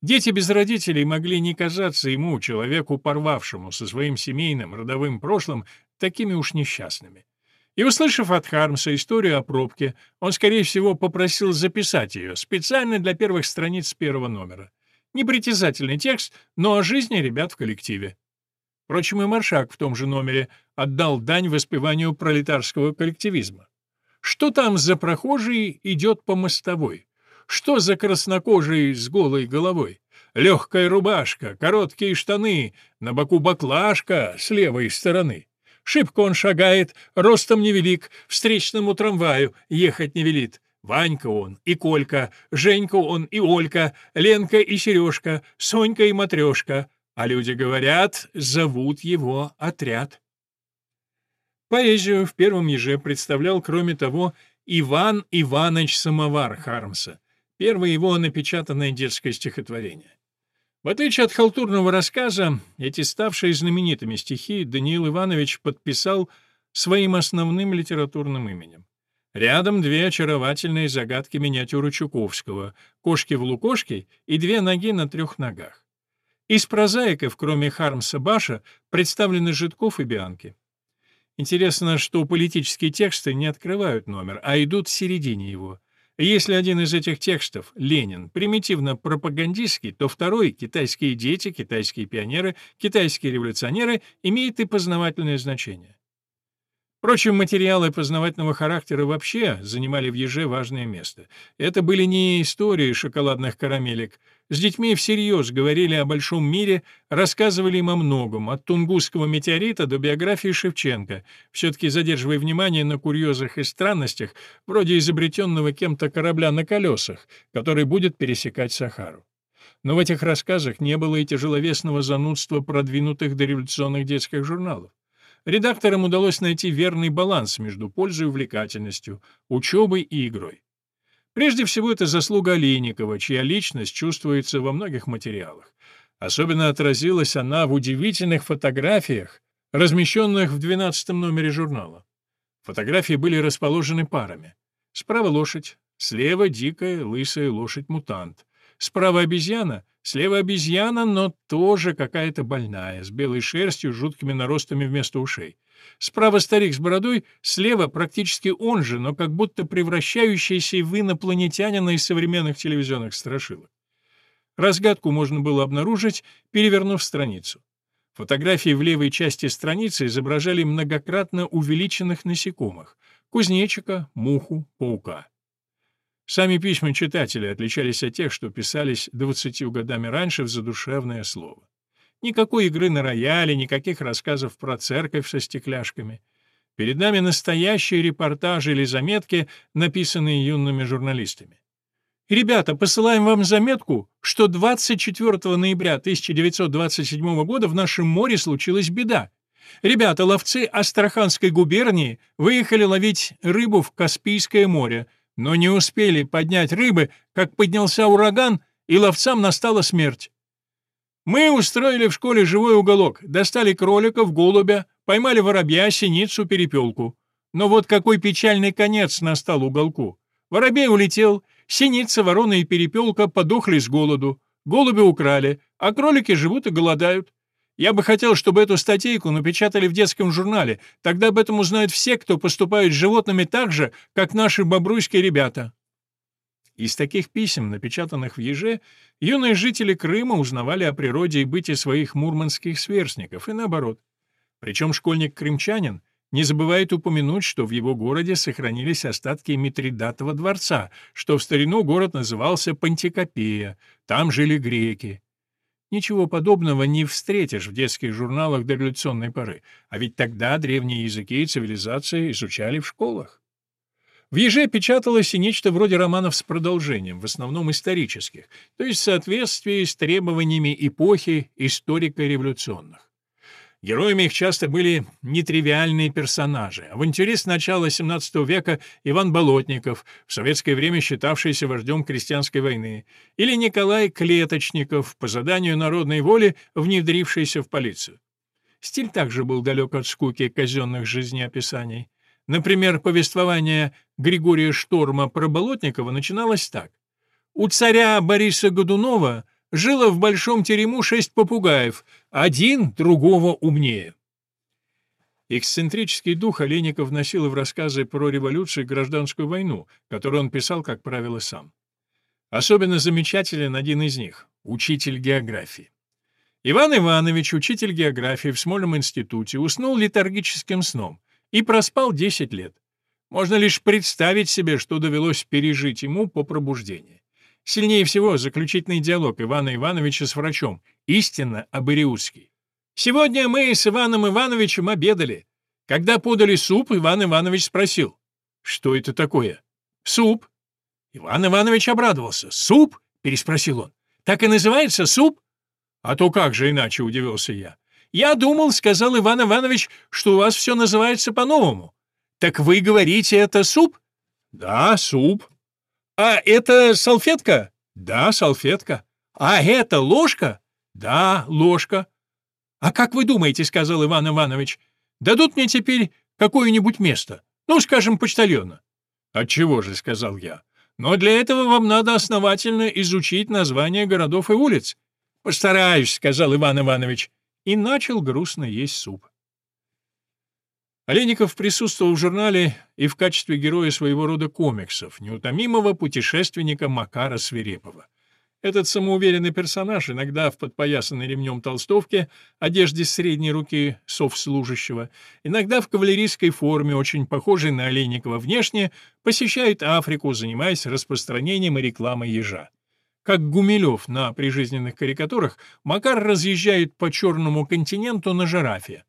Дети без родителей могли не казаться ему, человеку, порвавшему со своим семейным родовым прошлым, такими уж несчастными. И, услышав от Хармса историю о пробке, он, скорее всего, попросил записать ее специально для первых страниц первого номера. Непритязательный текст, но о жизни ребят в коллективе. Впрочем, и Маршак в том же номере отдал дань воспеванию пролетарского коллективизма. Что там за прохожий идет по мостовой? Что за краснокожий с голой головой? Легкая рубашка, короткие штаны, на боку баклажка с левой стороны. Шибко он шагает, ростом невелик, встречному трамваю ехать не велит. Ванька он и Колька, Женька он и Олька, Ленка и Сережка, Сонька и Матрешка. А люди говорят, зовут его отряд. Поэзию в первом еже представлял, кроме того, Иван Иванович Самовар Хармса, первое его напечатанное детское стихотворение. В отличие от халтурного рассказа, эти ставшие знаменитыми стихи Даниил Иванович подписал своим основным литературным именем. Рядом две очаровательные загадки миниатюры Чуковского «Кошки в лукошке» и «Две ноги на трех ногах». Из прозаиков, кроме Хармса Баша, представлены Житков и Бианки. Интересно, что политические тексты не открывают номер, а идут в середине его. Если один из этих текстов, Ленин, примитивно пропагандистский, то второй, китайские дети, китайские пионеры, китайские революционеры, имеет и познавательное значение. Впрочем, материалы познавательного характера вообще занимали в еже важное место. Это были не истории шоколадных карамелек. С детьми всерьез говорили о большом мире, рассказывали им о многом, от Тунгусского метеорита до биографии Шевченко, все-таки задерживая внимание на курьезах и странностях, вроде изобретенного кем-то корабля на колесах, который будет пересекать Сахару. Но в этих рассказах не было и тяжеловесного занудства продвинутых дореволюционных детских журналов. Редакторам удалось найти верный баланс между пользой и увлекательностью, учебой и игрой. Прежде всего, это заслуга Олейникова, чья личность чувствуется во многих материалах. Особенно отразилась она в удивительных фотографиях, размещенных в 12 номере журнала. Фотографии были расположены парами. Справа лошадь, слева дикая лысая лошадь-мутант. Справа обезьяна, Слева обезьяна, но тоже какая-то больная, с белой шерстью, жуткими наростами вместо ушей. Справа старик с бородой, слева практически он же, но как будто превращающийся в инопланетянина из современных телевизионных страшилок. Разгадку можно было обнаружить, перевернув страницу. Фотографии в левой части страницы изображали многократно увеличенных насекомых — кузнечика, муху, паука. Сами письма читателей отличались от тех, что писались двадцатью годами раньше в задушевное слово. Никакой игры на рояле, никаких рассказов про церковь со стекляшками. Перед нами настоящие репортажи или заметки, написанные юными журналистами. «Ребята, посылаем вам заметку, что 24 ноября 1927 года в нашем море случилась беда. Ребята, ловцы Астраханской губернии выехали ловить рыбу в Каспийское море, но не успели поднять рыбы, как поднялся ураган, и ловцам настала смерть. Мы устроили в школе живой уголок, достали кроликов, голубя, поймали воробья, синицу, перепелку. Но вот какой печальный конец настал уголку. Воробей улетел, синица, ворона и перепелка подохли с голоду, голуби украли, а кролики живут и голодают. Я бы хотел, чтобы эту статейку напечатали в детском журнале. Тогда об этом узнают все, кто поступает с животными так же, как наши бобруйские ребята». Из таких писем, напечатанных в Еже, юные жители Крыма узнавали о природе и быте своих мурманских сверстников, и наоборот. Причем школьник-крымчанин не забывает упомянуть, что в его городе сохранились остатки Митридатова дворца, что в старину город назывался Пантикопея, там жили греки. Ничего подобного не встретишь в детских журналах до революционной поры, а ведь тогда древние языки и цивилизации изучали в школах. В «Еже» печаталось и нечто вроде романов с продолжением, в основном исторических, то есть в соответствии с требованиями эпохи историко-революционных. Героями их часто были нетривиальные персонажи. Авантюрист начала XVII века Иван Болотников, в советское время считавшийся вождем крестьянской войны, или Николай Клеточников, по заданию народной воли, внедрившийся в полицию. Стиль также был далек от скуки казенных жизнеописаний. Например, повествование Григория Шторма про Болотникова начиналось так. «У царя Бориса Годунова жило в большом терему шесть попугаев, один другого умнее. Эксцентрический дух Олейников носил в рассказы про революцию и гражданскую войну, которую он писал, как правило, сам. Особенно замечателен один из них — учитель географии. Иван Иванович, учитель географии в Смольном институте, уснул летаргическим сном и проспал 10 лет. Можно лишь представить себе, что довелось пережить ему по пробуждении. Сильнее всего заключительный диалог Ивана Ивановича с врачом, истинно абыриутский. «Сегодня мы с Иваном Ивановичем обедали. Когда подали суп, Иван Иванович спросил, что это такое? Суп. Иван Иванович обрадовался. «Суп?» — переспросил он. «Так и называется суп?» «А то как же иначе?» — удивился я. «Я думал, — сказал Иван Иванович, — что у вас все называется по-новому. Так вы говорите, это суп?» «Да, суп». «А это салфетка?» «Да, салфетка». «А это ложка?» «Да, ложка». «А как вы думаете, — сказал Иван Иванович, — дадут мне теперь какое-нибудь место? Ну, скажем, почтальона». «Отчего же?» — сказал я. «Но для этого вам надо основательно изучить названия городов и улиц. «Постараюсь», — сказал Иван Иванович, и начал грустно есть суп. Олейников присутствовал в журнале и в качестве героя своего рода комиксов, неутомимого путешественника Макара Свирепова. Этот самоуверенный персонаж, иногда в подпоясанной ремнем толстовке, одежде средней руки совслужащего, иногда в кавалерийской форме, очень похожей на Олейникова внешне, посещает Африку, занимаясь распространением и рекламой ежа. Как Гумилев на прижизненных карикатурах, Макар разъезжает по Черному континенту на жирафе.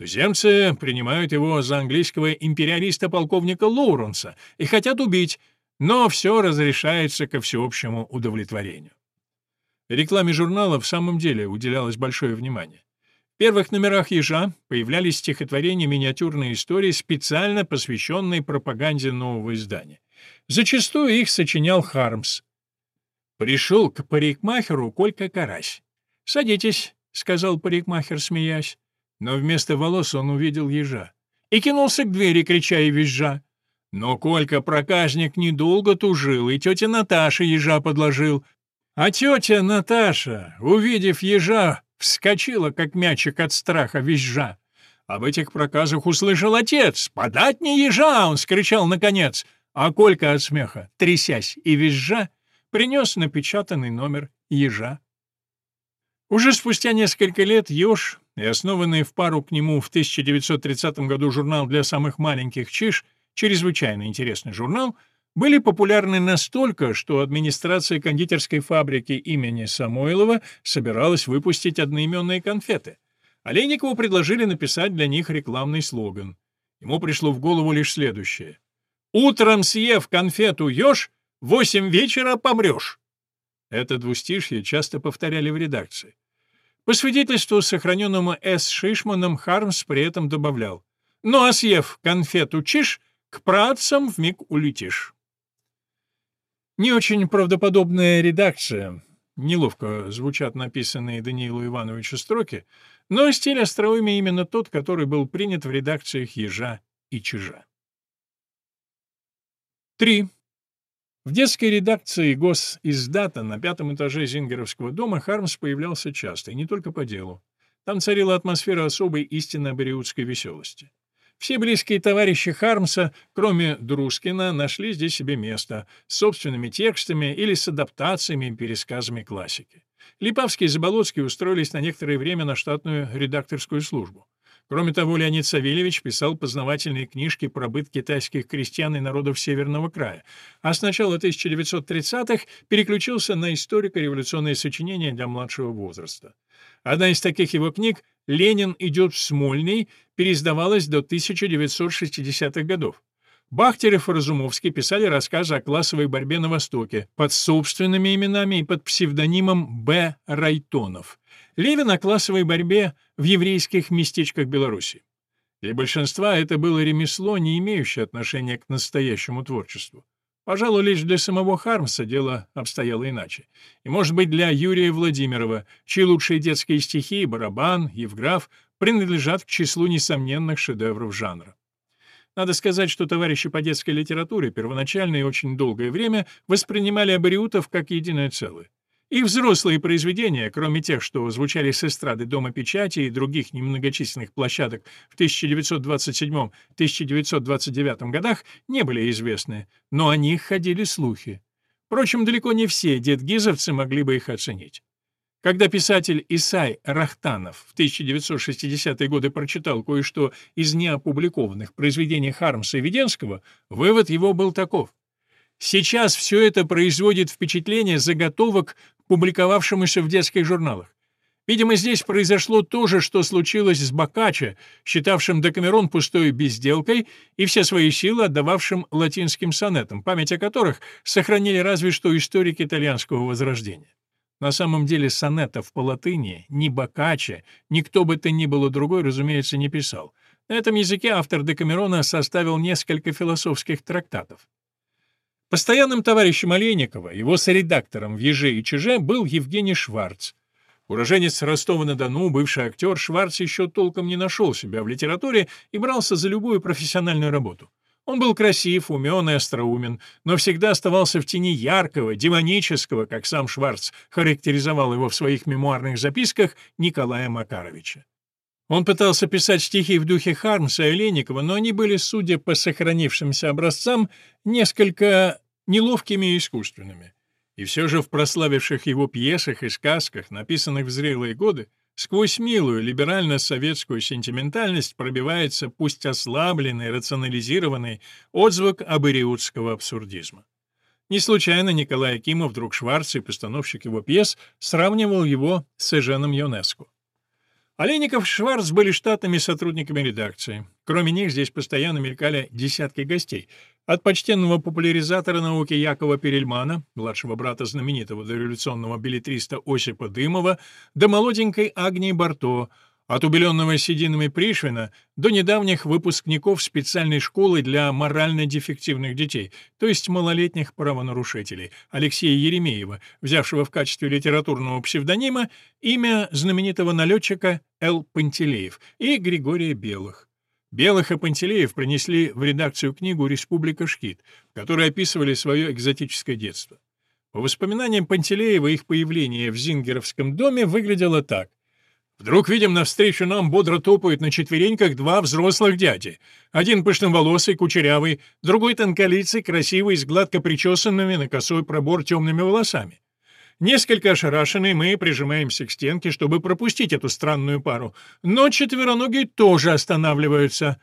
Туземцы принимают его за английского империалиста-полковника Лоуренса и хотят убить, но все разрешается ко всеобщему удовлетворению. Рекламе журнала в самом деле уделялось большое внимание. В первых номерах «Ежа» появлялись стихотворения миниатюрные истории, специально посвященные пропаганде нового издания. Зачастую их сочинял Хармс. Пришел к парикмахеру Колька Карась. «Садитесь», — сказал парикмахер, смеясь. Но вместо волос он увидел ежа. И кинулся к двери, крича и визжа. Но Колька проказник недолго тужил, и тетя Наташа ежа подложил. А тетя Наташа, увидев ежа, вскочила, как мячик от страха визжа. Об этих проказах услышал отец. «Подать мне ежа!» — он скричал наконец. А Колька от смеха, трясясь и визжа, принес напечатанный номер «Ежа». Уже спустя несколько лет «Еж» и основанный в пару к нему в 1930 году журнал для самых маленьких чиж, чрезвычайно интересный журнал, были популярны настолько, что администрация кондитерской фабрики имени Самойлова собиралась выпустить одноименные конфеты. Олейникову предложили написать для них рекламный слоган. Ему пришло в голову лишь следующее. «Утром съев конфету «Еж», Восемь вечера помрешь!» Это двустишье часто повторяли в редакции. По свидетельству, сохраненному С. Шишманом, Хармс при этом добавлял «Ну а съев конфету чиш, к працам вмиг улетишь». Не очень правдоподобная редакция. Неловко звучат написанные Даниилу Ивановичу строки, но стиль остроумия именно тот, который был принят в редакциях «Ежа» и «Чижа». 3. В детской редакции госиздата на пятом этаже Зингеровского дома Хармс появлялся часто, и не только по делу. Там царила атмосфера особой истинно бериутской веселости. Все близкие товарищи Хармса, кроме Друскина, нашли здесь себе место с собственными текстами или с адаптациями и пересказами классики. Липавский и Заболоцкий устроились на некоторое время на штатную редакторскую службу. Кроме того, Леонид Савельевич писал познавательные книжки про быт китайских крестьян и народов Северного края, а с начала 1930-х переключился на историко-революционные сочинения для младшего возраста. Одна из таких его книг «Ленин идет в Смольный» переиздавалась до 1960-х годов. Бахтерев и Разумовский писали рассказы о классовой борьбе на Востоке под собственными именами и под псевдонимом Б. Райтонов. Левин о классовой борьбе в еврейских местечках Беларуси. Для большинства это было ремесло, не имеющее отношения к настоящему творчеству. Пожалуй, лишь для самого Хармса дело обстояло иначе. И, может быть, для Юрия Владимирова, чьи лучшие детские стихи «Барабан», «Евграф» принадлежат к числу несомненных шедевров жанра. Надо сказать, что товарищи по детской литературе первоначально и очень долгое время воспринимали абориутов как единое целое. И взрослые произведения, кроме тех, что звучали с эстрады Дома печати и других немногочисленных площадок в 1927-1929 годах, не были известны, но о них ходили слухи. Впрочем, далеко не все детгизовцы могли бы их оценить. Когда писатель Исай Рахтанов в 1960-е годы прочитал кое-что из неопубликованных произведений Хармса и Веденского, вывод его был таков. Сейчас все это производит впечатление заготовок, публиковавшемуся в детских журналах. Видимо, здесь произошло то же, что случилось с Боккаччо, считавшим Декамерон пустой безделкой и все свои силы отдававшим латинским сонетам, память о которых сохранили разве что историки итальянского возрождения. На самом деле сонетов по латыни ни Боккаччо, ни кто бы то ни было другой, разумеется, не писал. На этом языке автор Декамерона составил несколько философских трактатов. Постоянным товарищем Олейникова, его соредактором в «Еже и Чеже» был Евгений Шварц. Уроженец Ростова-на-Дону, бывший актер, Шварц еще толком не нашел себя в литературе и брался за любую профессиональную работу. Он был красив, умен и остроумен, но всегда оставался в тени яркого, демонического, как сам Шварц характеризовал его в своих мемуарных записках, Николая Макаровича. Он пытался писать стихи в духе Хармса и Леникова, но они были, судя по сохранившимся образцам, несколько неловкими и искусственными. И все же в прославивших его пьесах и сказках, написанных в зрелые годы, сквозь милую либерально-советскую сентиментальность пробивается пусть ослабленный, рационализированный отзвук абориутского абсурдизма. Не случайно Николай Акимов, друг Шварца и постановщик его пьес, сравнивал его с Эженом Йонеско. Олейников и Шварц были штатными сотрудниками редакции. Кроме них здесь постоянно мелькали десятки гостей. От почтенного популяризатора науки Якова Перельмана, младшего брата знаменитого дореволюционного билетриста Осипа Дымова, до молоденькой Агнии Барто — от убеленного сединами Пришвина до недавних выпускников специальной школы для морально дефективных детей, то есть малолетних правонарушителей, Алексея Еремеева, взявшего в качестве литературного псевдонима имя знаменитого налетчика Л. Пантелеев и Григория Белых. Белых и Пантелеев принесли в редакцию книгу «Республика Шкит», в которой описывали свое экзотическое детство. По воспоминаниям Пантелеева, их появление в Зингеровском доме выглядело так. Вдруг видим, навстречу нам бодро топают на четвереньках два взрослых дяди. Один пышноволосый, кучерявый, другой тонколицый, красивый, с гладко причесанными на косой пробор темными волосами. Несколько ошарашенные мы прижимаемся к стенке, чтобы пропустить эту странную пару, но четвероногие тоже останавливаются.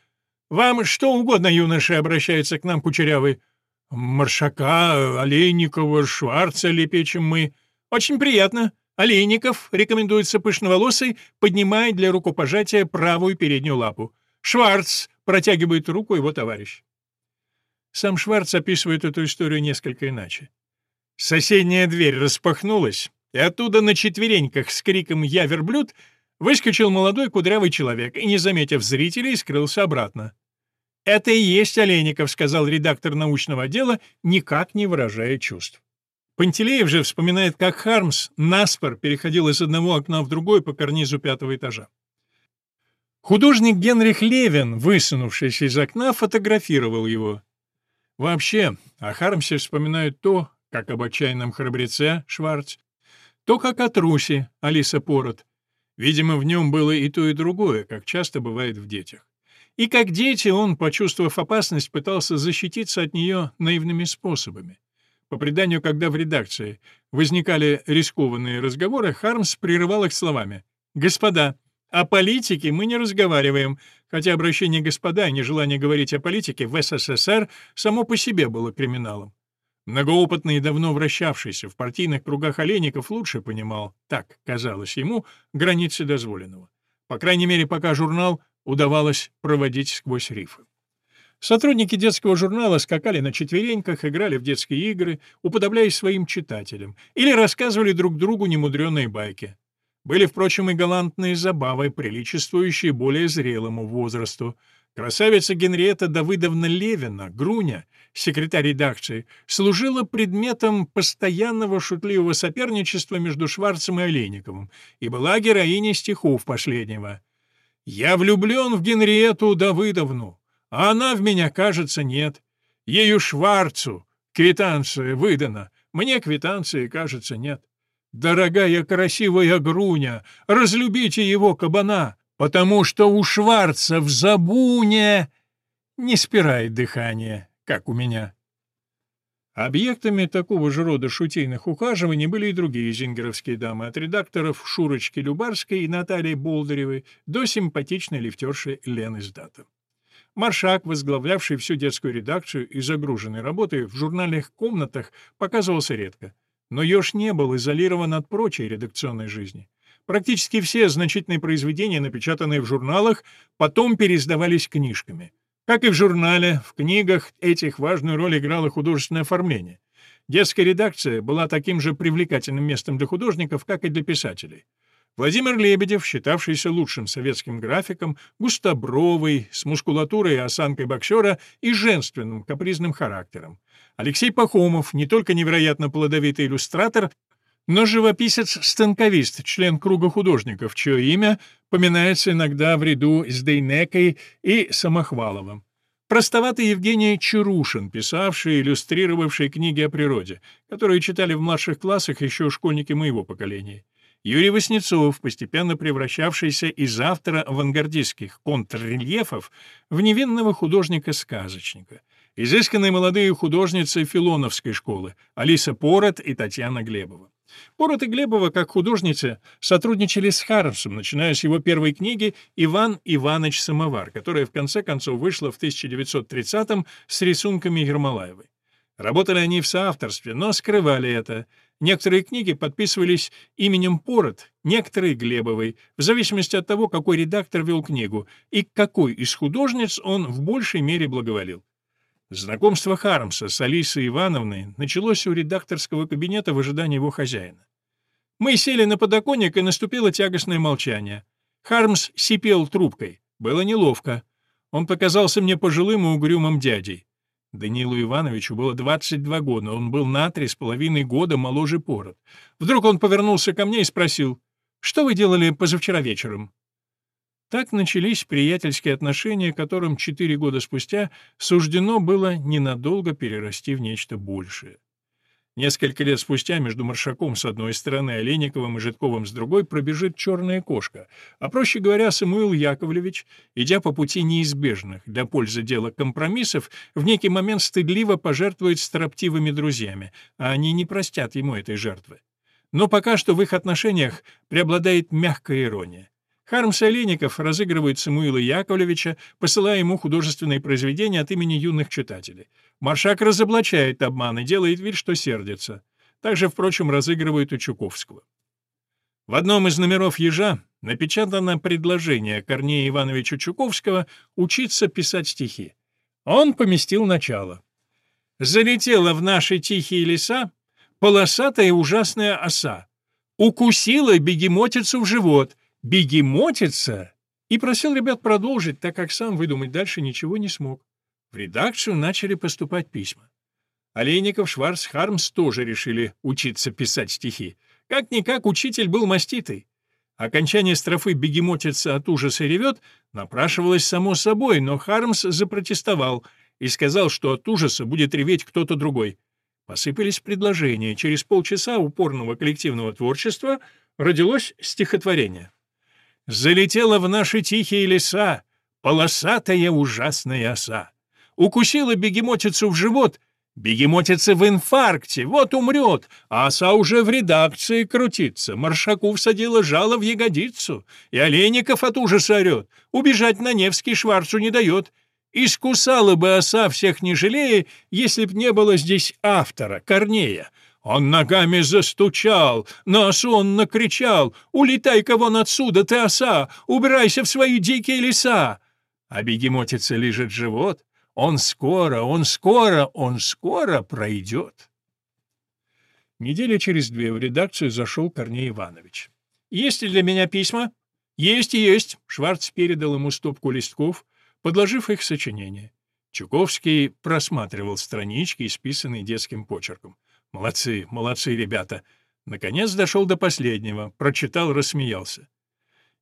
«Вам что угодно, юноши», — обращается к нам кучерявый. «Маршака, Олейникова, Шварца лепечем мы. Очень приятно. Олейников, рекомендуется пышноволосый, поднимает для рукопожатия правую переднюю лапу. Шварц протягивает руку его товарищ. Сам Шварц описывает эту историю несколько иначе. Соседняя дверь распахнулась, и оттуда на четвереньках с криком «Я верблюд!» выскочил молодой кудрявый человек и, не заметив зрителей, скрылся обратно. «Это и есть Олейников», — сказал редактор научного отдела, никак не выражая чувств. Пантелеев же вспоминает, как Хармс наспор переходил из одного окна в другой по карнизу пятого этажа. Художник Генрих Левин, высунувшийся из окна, фотографировал его. Вообще, о Хармсе вспоминают то, как об отчаянном храбреце Шварц, то, как о трусе Алиса Порот. Видимо, в нем было и то, и другое, как часто бывает в детях. И как дети он, почувствовав опасность, пытался защититься от нее наивными способами. По преданию, когда в редакции возникали рискованные разговоры, Хармс прерывал их словами. «Господа, о политике мы не разговариваем, хотя обращение «господа» и нежелание говорить о политике в СССР само по себе было криминалом. Многоопытный и давно вращавшийся в партийных кругах Олейников лучше понимал, так казалось ему, границы дозволенного. По крайней мере, пока журнал удавалось проводить сквозь рифы. Сотрудники детского журнала скакали на четвереньках, играли в детские игры, уподобляясь своим читателям, или рассказывали друг другу немудреные байки. Были, впрочем, и галантные забавы, приличествующие более зрелому возрасту. Красавица Генриетта Давыдовна Левина, Груня, секретарь редакции, служила предметом постоянного шутливого соперничества между Шварцем и Олейниковым и была героиней стихов последнего. «Я влюблен в Генриетту Давыдовну, а она в меня, кажется, нет. Ею Шварцу квитанция выдана, мне квитанции, кажется, нет. Дорогая красивая Груня, разлюбите его кабана, потому что у Шварца в забуне не спирает дыхание, как у меня. Объектами такого же рода шутейных ухаживаний были и другие зингеровские дамы, от редакторов Шурочки Любарской и Натальи Болдыревой до симпатичной лифтерши Лены Сдата. Маршак, возглавлявший всю детскую редакцию и загруженный работой, в журнальных комнатах показывался редко. Но Ёж не был изолирован от прочей редакционной жизни. Практически все значительные произведения, напечатанные в журналах, потом переиздавались книжками. Как и в журнале, в книгах этих важную роль играло художественное оформление. Детская редакция была таким же привлекательным местом для художников, как и для писателей. Владимир Лебедев, считавшийся лучшим советским графиком, густобровый, с мускулатурой и осанкой боксера и женственным капризным характером. Алексей Пахомов, не только невероятно плодовитый иллюстратор, но живописец-станковист, член круга художников, чье имя поминается иногда в ряду с Дейнекой и Самохваловым. Простоватый Евгений Чарушин, писавший и иллюстрировавший книги о природе, которые читали в младших классах еще школьники моего поколения. Юрий Васнецов, постепенно превращавшийся из автора авангардистских контррельефов в невинного художника-сказочника. Изысканные молодые художницы Филоновской школы Алиса Порот и Татьяна Глебова. Порот и Глебова, как художницы, сотрудничали с Хармсом, начиная с его первой книги «Иван Иванович Самовар», которая в конце концов вышла в 1930-м с рисунками Ермолаевой. Работали они в соавторстве, но скрывали это. Некоторые книги подписывались именем Порот, некоторые — Глебовой, в зависимости от того, какой редактор вел книгу и какой из художниц он в большей мере благоволил. Знакомство Хармса с Алисой Ивановной началось у редакторского кабинета в ожидании его хозяина. Мы сели на подоконник, и наступило тягостное молчание. Хармс сипел трубкой. Было неловко. Он показался мне пожилым и угрюмым дядей. Данилу Ивановичу было 22 года, он был на три с половиной года моложе пород. Вдруг он повернулся ко мне и спросил, «Что вы делали позавчера вечером?» Так начались приятельские отношения, которым четыре года спустя суждено было ненадолго перерасти в нечто большее. Несколько лет спустя между Маршаком с одной стороны, Олейниковым и Житковым с другой пробежит черная кошка, а, проще говоря, Самуил Яковлевич, идя по пути неизбежных для пользы дела компромиссов, в некий момент стыдливо пожертвует строптивыми друзьями, а они не простят ему этой жертвы. Но пока что в их отношениях преобладает мягкая ирония. Хармс Олейников разыгрывает Самуила Яковлевича, посылая ему художественные произведения от имени юных читателей. Маршак разоблачает обман и делает вид, что сердится. Также, впрочем, разыгрывает у Чуковского. В одном из номеров «Ежа» напечатано предложение Корнея Ивановича Чуковского учиться писать стихи. Он поместил начало. «Залетела в наши тихие леса полосатая ужасная оса, укусила бегемотицу в живот — бегемотица, и просил ребят продолжить, так как сам выдумать дальше ничего не смог. В редакцию начали поступать письма. Олейников, Шварц, Хармс тоже решили учиться писать стихи. Как-никак учитель был маститый. Окончание строфы «Бегемотица от ужаса ревет» напрашивалось само собой, но Хармс запротестовал и сказал, что от ужаса будет реветь кто-то другой. Посыпались предложения. Через полчаса упорного коллективного творчества родилось стихотворение. Залетела в наши тихие леса полосатая ужасная оса. Укусила бегемотицу в живот, бегемотица в инфаркте, вот умрет, а оса уже в редакции крутится. Маршаку всадила жало в ягодицу, и Олейников от ужаса орет. Убежать на Невский Шварцу не дает. Искусала бы оса всех не жалея, если б не было здесь автора, Корнея. Он ногами застучал, на осу он накричал «Улетай-ка вон отсюда, ты оса! Убирайся в свои дикие леса!» А бегемотица лежит живот. Он скоро, он скоро, он скоро пройдет. Неделя через две в редакцию зашел Корней Иванович. «Есть ли для меня письма?» «Есть есть», — Шварц передал ему стопку листков, подложив их сочинение. Чуковский просматривал странички, исписанные детским почерком. Молодцы, молодцы ребята. Наконец дошел до последнего, прочитал, рассмеялся.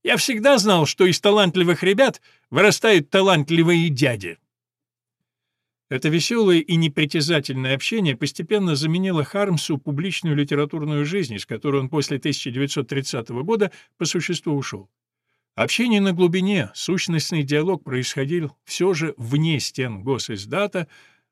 Я всегда знал, что из талантливых ребят вырастают талантливые дяди. Это веселое и непритязательное общение постепенно заменило Хармсу публичную литературную жизнь, из которой он после 1930 года по существу ушел. Общение на глубине, сущностный диалог происходил все же вне стен госиздата,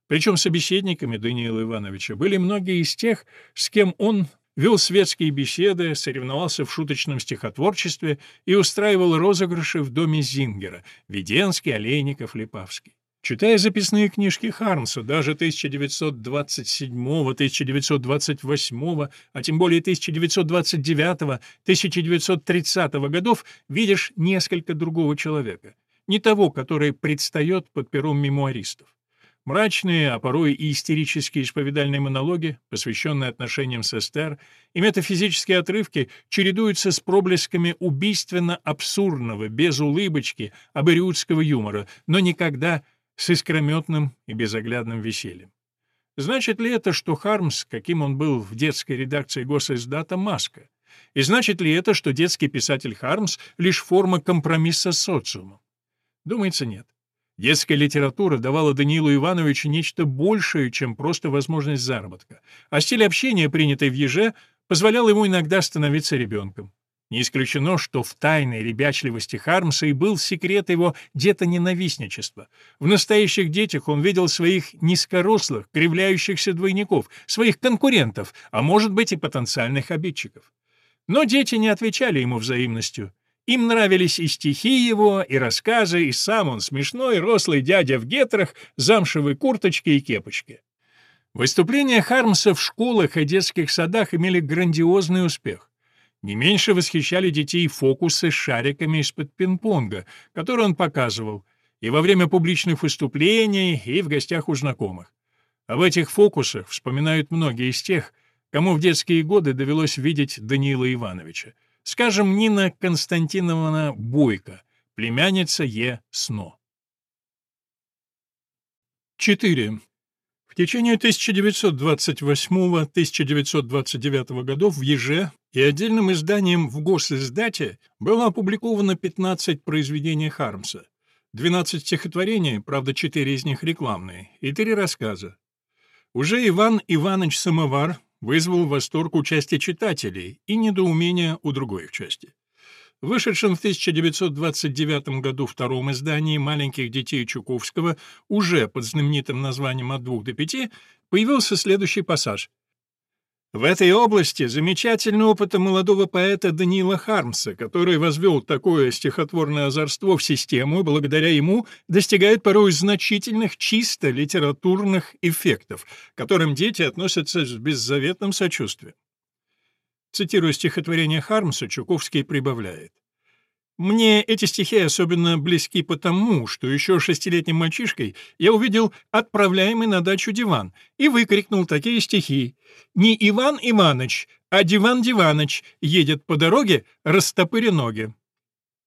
причем собеседниками Даниила Ивановича были многие из тех, с кем он вел светские беседы, соревновался в шуточном стихотворчестве и устраивал розыгрыши в доме Зингера — Веденский, Олейников, Липавский. Читая записные книжки Хармса, даже 1927-1928, а тем более 1929-1930 годов, видишь несколько другого человека. Не того, который предстает под пером мемуаристов. Мрачные, а порой и истерические исповедальные монологи, посвященные отношениям с Эстер, и метафизические отрывки чередуются с проблесками убийственно-абсурдного, без улыбочки, абориутского юмора, но никогда с искрометным и безоглядным весельем. Значит ли это, что Хармс, каким он был в детской редакции госиздата, маска? И значит ли это, что детский писатель Хармс — лишь форма компромисса с социумом? Думается, нет. Детская литература давала Даниилу Ивановичу нечто большее, чем просто возможность заработка, а стиль общения, принятый в Еже, позволял ему иногда становиться ребенком. Не исключено, что в тайной ребячливости Хармса и был секрет его детоненавистничества. В настоящих детях он видел своих низкорослых, кривляющихся двойников, своих конкурентов, а может быть и потенциальных обидчиков. Но дети не отвечали ему взаимностью. Им нравились и стихи его, и рассказы, и сам он смешной, рослый дядя в гетрах, замшевой курточке и кепочке. Выступления Хармса в школах и детских садах имели грандиозный успех. Не меньше восхищали детей фокусы с шариками из-под пинг-понга, которые он показывал, и во время публичных выступлений, и в гостях у знакомых. Об этих фокусах вспоминают многие из тех, кому в детские годы довелось видеть Даниила Ивановича. Скажем, Нина Константиновна Бойко, племянница Е. Сно. 4. В течение 1928-1929 годов в Еже и отдельным изданием в госиздате было опубликовано 15 произведений Хармса, 12 стихотворений, правда, 4 из них рекламные, и 3 рассказа. Уже Иван Иванович Самовар вызвал восторг у части читателей и недоумение у другой их части. В в 1929 году втором издании «Маленьких детей Чуковского» уже под знаменитым названием «От двух до пяти» появился следующий пассаж. В этой области замечательный опыт молодого поэта Даниила Хармса, который возвел такое стихотворное озорство в систему и благодаря ему достигает порой значительных чисто литературных эффектов, к которым дети относятся с беззаветным сочувствием. Цитируя стихотворение Хармса, Чуковский прибавляет. Мне эти стихи особенно близки потому, что еще шестилетним мальчишкой я увидел отправляемый на дачу диван и выкрикнул такие стихи. «Не Иван Иваныч, а Диван Диваныч едет по дороге, растопыря ноги».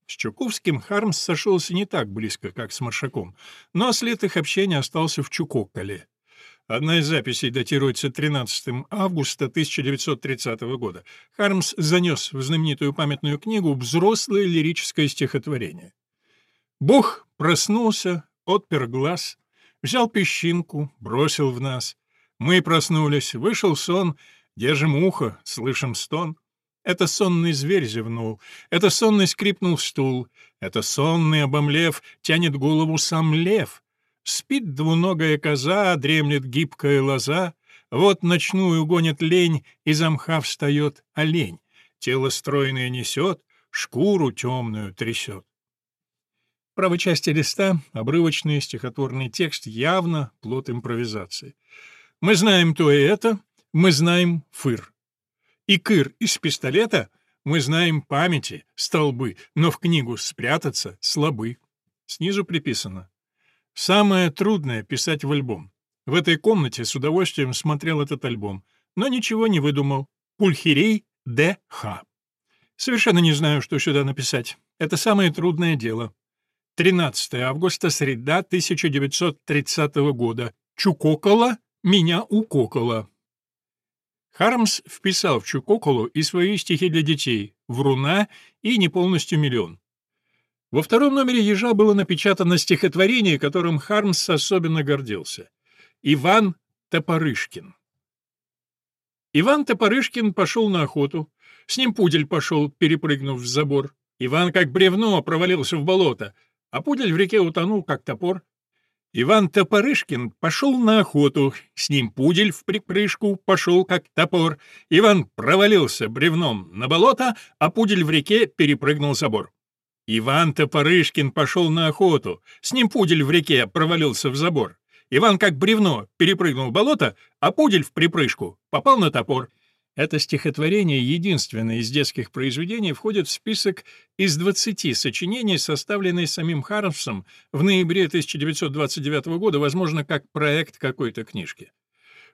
С Чуковским Хармс сошелся не так близко, как с Маршаком, но след их общения остался в Чукокколе. Одна из записей датируется 13 августа 1930 года. Хармс занес в знаменитую памятную книгу взрослое лирическое стихотворение. «Бог проснулся, отпер глаз, взял песчинку, бросил в нас. Мы проснулись, вышел сон, держим ухо, слышим стон. Это сонный зверь зевнул, это сонный скрипнул стул, это сонный, обомлев, тянет голову сам лев». Спит двуногая коза, дремлет гибкая лоза, Вот ночную гонит лень, из мха встает олень. Тело стройное несет, шкуру темную трясет. В правой части листа обрывочный стихотворный текст явно плод импровизации. Мы знаем то и это, мы знаем фыр. И кыр из пистолета мы знаем памяти, столбы, но в книгу спрятаться слабы. Снизу приписано Самое трудное — писать в альбом. В этой комнате с удовольствием смотрел этот альбом, но ничего не выдумал. Пульхерей Д.Х. Совершенно не знаю, что сюда написать. Это самое трудное дело. 13 августа, среда 1930 года. Чукокола меня укокола. Хармс вписал в Чукоколу и свои стихи для детей «Вруна» и «Не полностью миллион». Во втором номере «Ежа» было напечатано стихотворение, которым Хармс особенно гордился. Иван Топорышкин. Иван Топорышкин пошел на охоту. С ним пудель пошел, перепрыгнув в забор. Иван как бревно провалился в болото, а пудель в реке утонул, как топор. Иван Топорышкин пошел на охоту, с ним пудель в припрыжку пошел, как топор. Иван провалился бревном на болото, а пудель в реке перепрыгнул забор. Иван Топорышкин пошел на охоту, с ним пудель в реке провалился в забор. Иван как бревно перепрыгнул болото, а пудель в припрыжку попал на топор. Это стихотворение, единственное из детских произведений, входит в список из 20 сочинений, составленный самим Хармсом в ноябре 1929 года, возможно, как проект какой-то книжки.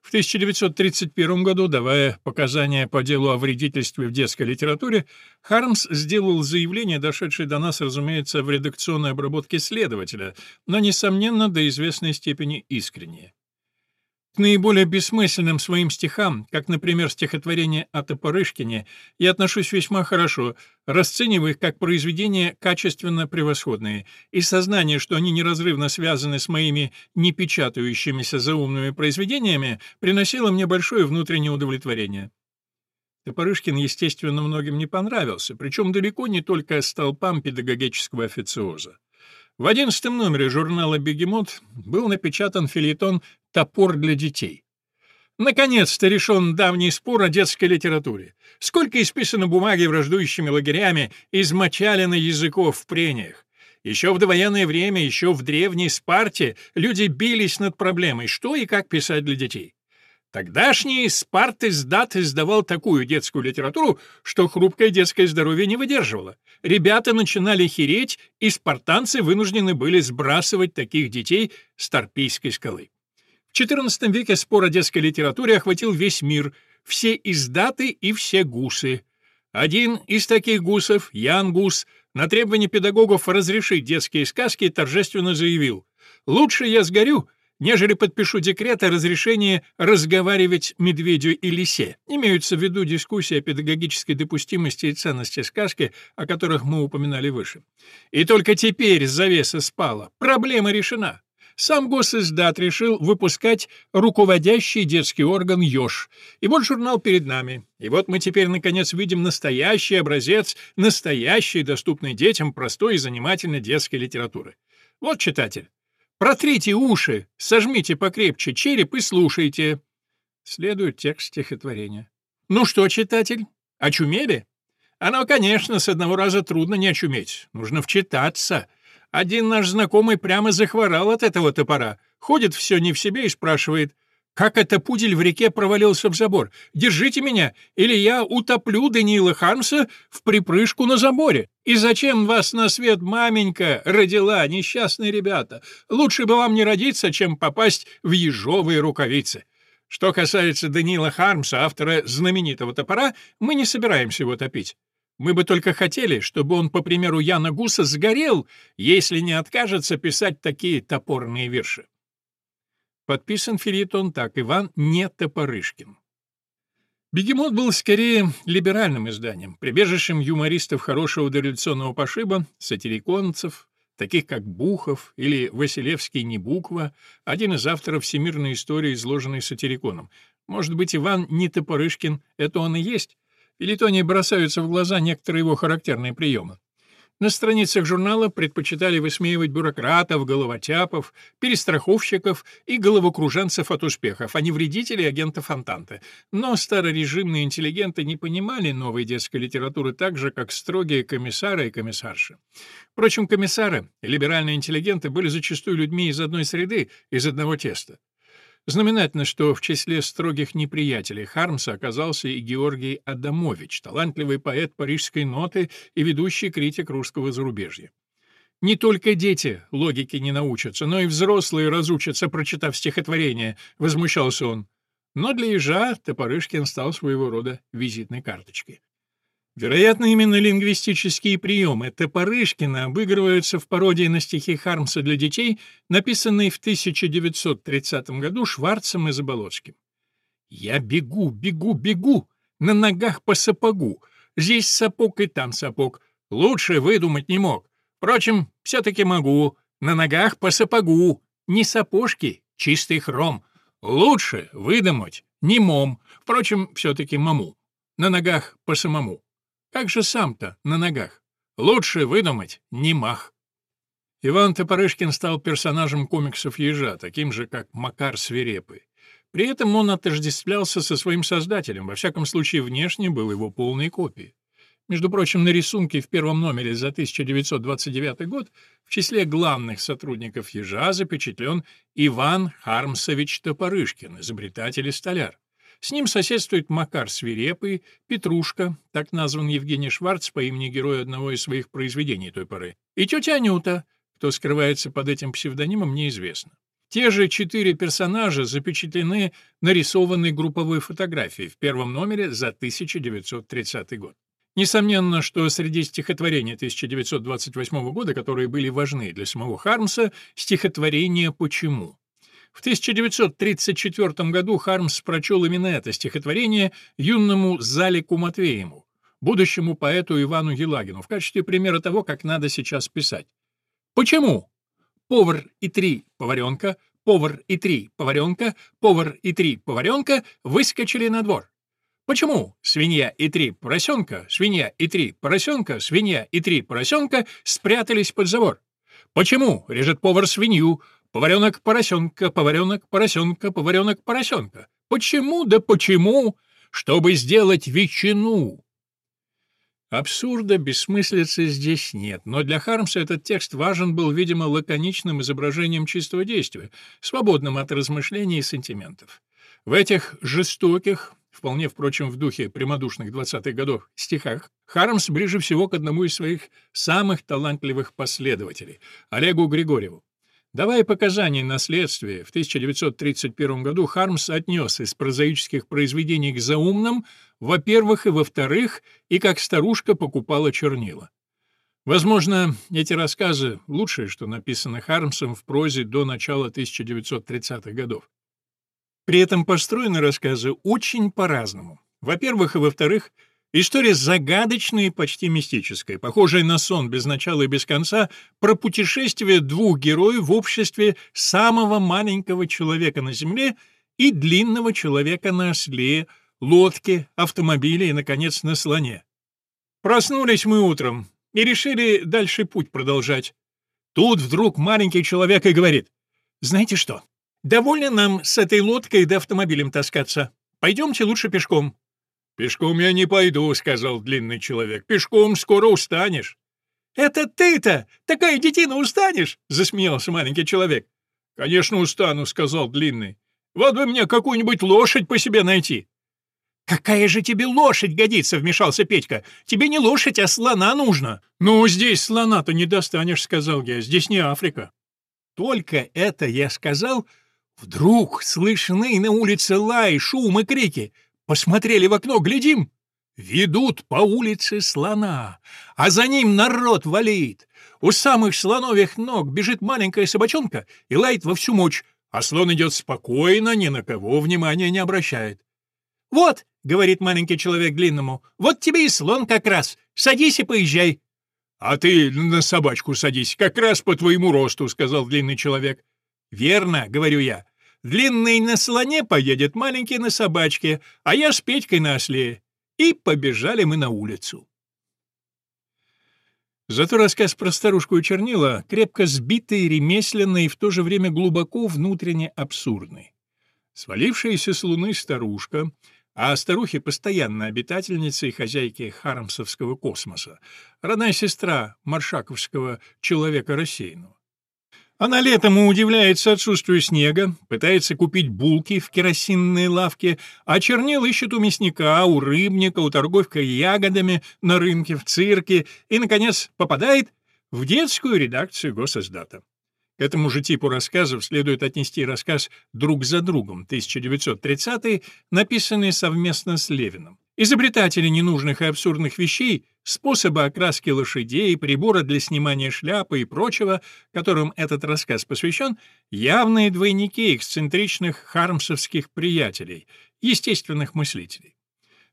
В 1931 году, давая показания по делу о вредительстве в детской литературе, Хармс сделал заявление, дошедшее до нас, разумеется, в редакционной обработке следователя, но, несомненно, до известной степени искреннее. К наиболее бессмысленным своим стихам, как, например, стихотворение о Топорышкине, я отношусь весьма хорошо, расценивая их как произведения качественно превосходные, и сознание, что они неразрывно связаны с моими непечатающимися заумными произведениями, приносило мне большое внутреннее удовлетворение. Топорышкин, естественно, многим не понравился, причем далеко не только столпам педагогического официоза. В одиннадцатом номере журнала «Бегемот» был напечатан филетон «Топор для детей». Наконец-то решен давний спор о детской литературе. Сколько исписано бумаги враждующими лагерями, измочалено языков в прениях. Еще в довоенное время, еще в древней Спарте люди бились над проблемой, что и как писать для детей. Тогдашний Спартиздат издавал такую детскую литературу, что хрупкое детское здоровье не выдерживало. Ребята начинали хереть, и спартанцы вынуждены были сбрасывать таких детей с Торпийской скалы. В XIV веке спор о детской литературе охватил весь мир, все издаты и все гусы. Один из таких гусов, Ян Гус, на требование педагогов разрешить детские сказки торжественно заявил «Лучше я сгорю, нежели подпишу декрет о разрешении разговаривать медведю и лисе. Имеются в виду дискуссии о педагогической допустимости и ценности сказки, о которых мы упоминали выше. И только теперь завеса спала. Проблема решена. Сам госиздат решил выпускать руководящий детский орган «Ёж». И вот журнал перед нами. И вот мы теперь, наконец, видим настоящий образец настоящей, доступной детям, простой и занимательной детской литературы. Вот, читатель, Протрите уши, сожмите покрепче череп и слушайте. Следует текст стихотворения. Ну что, читатель, очумели? Оно, конечно, с одного раза трудно не очуметь. Нужно вчитаться. Один наш знакомый прямо захворал от этого топора. Ходит все не в себе и спрашивает, как это пудель в реке провалился в забор? Держите меня, или я утоплю Даниила Хармса в припрыжку на заборе. И зачем вас на свет маменька родила, несчастные ребята? Лучше бы вам не родиться, чем попасть в ежовые рукавицы. Что касается Даниила Хармса, автора знаменитого топора, мы не собираемся его топить. Мы бы только хотели, чтобы он, по примеру Яна Гуса, сгорел, если не откажется писать такие топорные вирши. Подписан филитон так «Иван не Топорышкин». «Бегемот» был скорее либеральным изданием, прибежищем юмористов хорошего дореволюционного пошиба, сатириконцев, таких как Бухов или Василевский Небуква, один из авторов всемирной истории, изложенной сатириконом. Может быть, Иван не Топорышкин — это он и есть? В Филитоне бросаются в глаза некоторые его характерные приемы. На страницах журнала предпочитали высмеивать бюрократов, головотяпов, перестраховщиков и головокруженцев от успехов, а не вредителей агентов Антанты. Но старорежимные интеллигенты не понимали новой детской литературы так же, как строгие комиссары и комиссарши. Впрочем, комиссары, либеральные интеллигенты, были зачастую людьми из одной среды, из одного теста. Знаменательно, что в числе строгих неприятелей Хармса оказался и Георгий Адамович, талантливый поэт парижской ноты и ведущий критик русского зарубежья. Не только дети логике не научатся, но и взрослые разучатся, прочитав стихотворение, возмущался он. Но для ежа Топорышкин стал своего рода визитной карточкой. Вероятно, именно лингвистические приемы Топорышкина обыгрываются в пародии на стихи Хармса для детей, написанной в 1930 году Шварцем и Заболоцким. «Я бегу, бегу, бегу, на ногах по сапогу. Здесь сапог и там сапог. Лучше выдумать не мог. Впрочем, все-таки могу. На ногах по сапогу. Не сапожки, чистый хром. Лучше выдумать не мом, впрочем, все-таки маму. На ногах по самому. Как же сам-то на ногах? Лучше выдумать не мах. Иван Топорышкин стал персонажем комиксов «Ежа», таким же, как Макар Свирепый. При этом он отождествлялся со своим создателем, во всяком случае внешне был его полной копией. Между прочим, на рисунке в первом номере за 1929 год в числе главных сотрудников «Ежа» запечатлен Иван Хармсович Топорышкин, изобретатель и столяр. С ним соседствует Макар Свирепый, Петрушка, так назван Евгений Шварц по имени героя одного из своих произведений той поры, и тетя Анюта, кто скрывается под этим псевдонимом, неизвестно. Те же четыре персонажа запечатлены нарисованной групповой фотографией в первом номере за 1930 год. Несомненно, что среди стихотворений 1928 года, которые были важны для самого Хармса, стихотворение «Почему?». В 1934 году Хармс прочел именно это стихотворение юному Залику Матвеему, будущему поэту Ивану Елагину, в качестве примера того, как надо сейчас писать. Почему? Повар и три поваренка, повар и три поваренка, повар и три поваренка выскочили на двор. Почему свинья и три поросенка, свинья и три поросенка, свинья и три поросенка спрятались под забор? Почему режет повар свинью, поваренок поросенка, поваренок поросенка, поваренок поросенка? Почему да почему? Чтобы сделать ветчину. Абсурда, бессмыслицы здесь нет, но для Хармса этот текст важен был, видимо, лаконичным изображением чистого действия, свободным от размышлений и сантиментов. В этих жестоких, вполне, впрочем, в духе прямодушных 20-х годов стихах, Хармс ближе всего к одному из своих самых талантливых последователей — Олегу Григорьеву. Давая показания на следствие, в 1931 году Хармс отнес из прозаических произведений к заумным, во-первых, и во-вторых, и как старушка покупала чернила. Возможно, эти рассказы — лучшее, что написано Хармсом в прозе до начала 1930-х годов. При этом построены рассказы очень по-разному. Во-первых, и во-вторых, История загадочная и почти мистическая, похожая на сон без начала и без конца, про путешествие двух героев в обществе самого маленького человека на Земле и длинного человека на осле, лодке, автомобиле и, наконец, на слоне. Проснулись мы утром и решили дальше путь продолжать. Тут вдруг маленький человек и говорит, «Знаете что, довольно нам с этой лодкой да автомобилем таскаться. Пойдемте лучше пешком». «Пешком я не пойду», — сказал длинный человек. «Пешком скоро устанешь». «Это ты-то! Такая детина устанешь?» — засмеялся маленький человек. «Конечно устану», — сказал длинный. «Вот бы мне какую-нибудь лошадь по себе найти». «Какая же тебе лошадь годится?» — вмешался Петька. «Тебе не лошадь, а слона нужно». «Ну, здесь слона-то не достанешь», — сказал я. «Здесь не Африка». Только это я сказал, вдруг слышны на улице лай, шум и крики. Посмотрели в окно, глядим. Ведут по улице слона, а за ним народ валит. У самых слоновых ног бежит маленькая собачонка и лает во всю мощь, а слон идет спокойно, ни на кого внимания не обращает. «Вот», — говорит маленький человек длинному, — «вот тебе и слон как раз. Садись и поезжай». «А ты на собачку садись, как раз по твоему росту», — сказал длинный человек. «Верно», — говорю я. Длинный на слоне поедет, маленький на собачке, а я с Петькой на осле. И побежали мы на улицу. Зато рассказ про старушку и чернила крепко сбитый, ремесленный и в то же время глубоко внутренне абсурдный. Свалившаяся с луны старушка, а старухи — постоянно обитательница и хозяйки Харамсовского космоса, родная сестра маршаковского человека рассеянного. Она летом удивляется отсутствию снега, пытается купить булки в керосинной лавке, а чернил ищет у мясника, у рыбника, у торговка ягодами на рынке, в цирке и, наконец, попадает в детскую редакцию госиздата. К этому же типу рассказов следует отнести рассказ «Друг за другом» 1930 написанный совместно с Левиным. Изобретатели ненужных и абсурдных вещей, способы окраски лошадей, прибора для снимания шляпы и прочего, которым этот рассказ посвящен, явные двойники эксцентричных хармсовских приятелей, естественных мыслителей.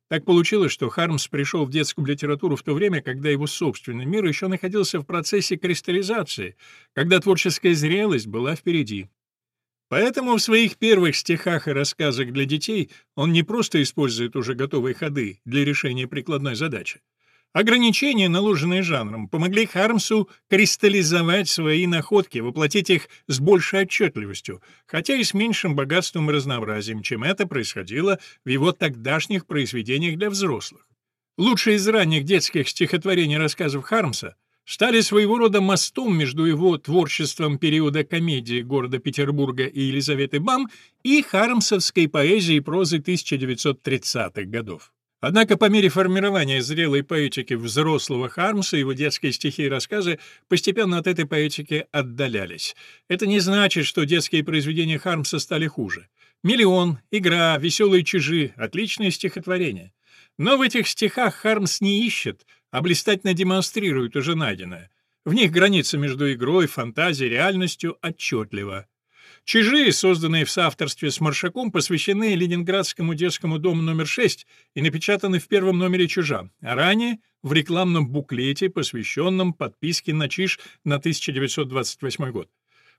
Так получилось, что Хармс пришел в детскую литературу в то время, когда его собственный мир еще находился в процессе кристаллизации, когда творческая зрелость была впереди. Поэтому в своих первых стихах и рассказах для детей он не просто использует уже готовые ходы для решения прикладной задачи. Ограничения, наложенные жанром, помогли Хармсу кристаллизовать свои находки, воплотить их с большей отчетливостью, хотя и с меньшим богатством и разнообразием, чем это происходило в его тогдашних произведениях для взрослых. Лучшие из ранних детских стихотворений и рассказов Хармса стали своего рода мостом между его творчеством периода комедии города Петербурга и Елизаветы Бам и хармсовской поэзией и прозы 1930-х годов. Однако по мере формирования зрелой поэтики взрослого Хармса его детские стихи и рассказы постепенно от этой поэтики отдалялись. Это не значит, что детские произведения Хармса стали хуже. «Миллион», «Игра», «Веселые чижи» — отличные стихотворения. Но в этих стихах Хармс не ищет — а блистательно демонстрируют уже найденное. В них граница между игрой, фантазией, реальностью отчетлива. «Чижи», созданные в соавторстве с Маршаком, посвящены Ленинградскому детскому дому номер 6 и напечатаны в первом номере «Чижа», а ранее — в рекламном буклете, посвященном подписке на «Чиж» на 1928 год.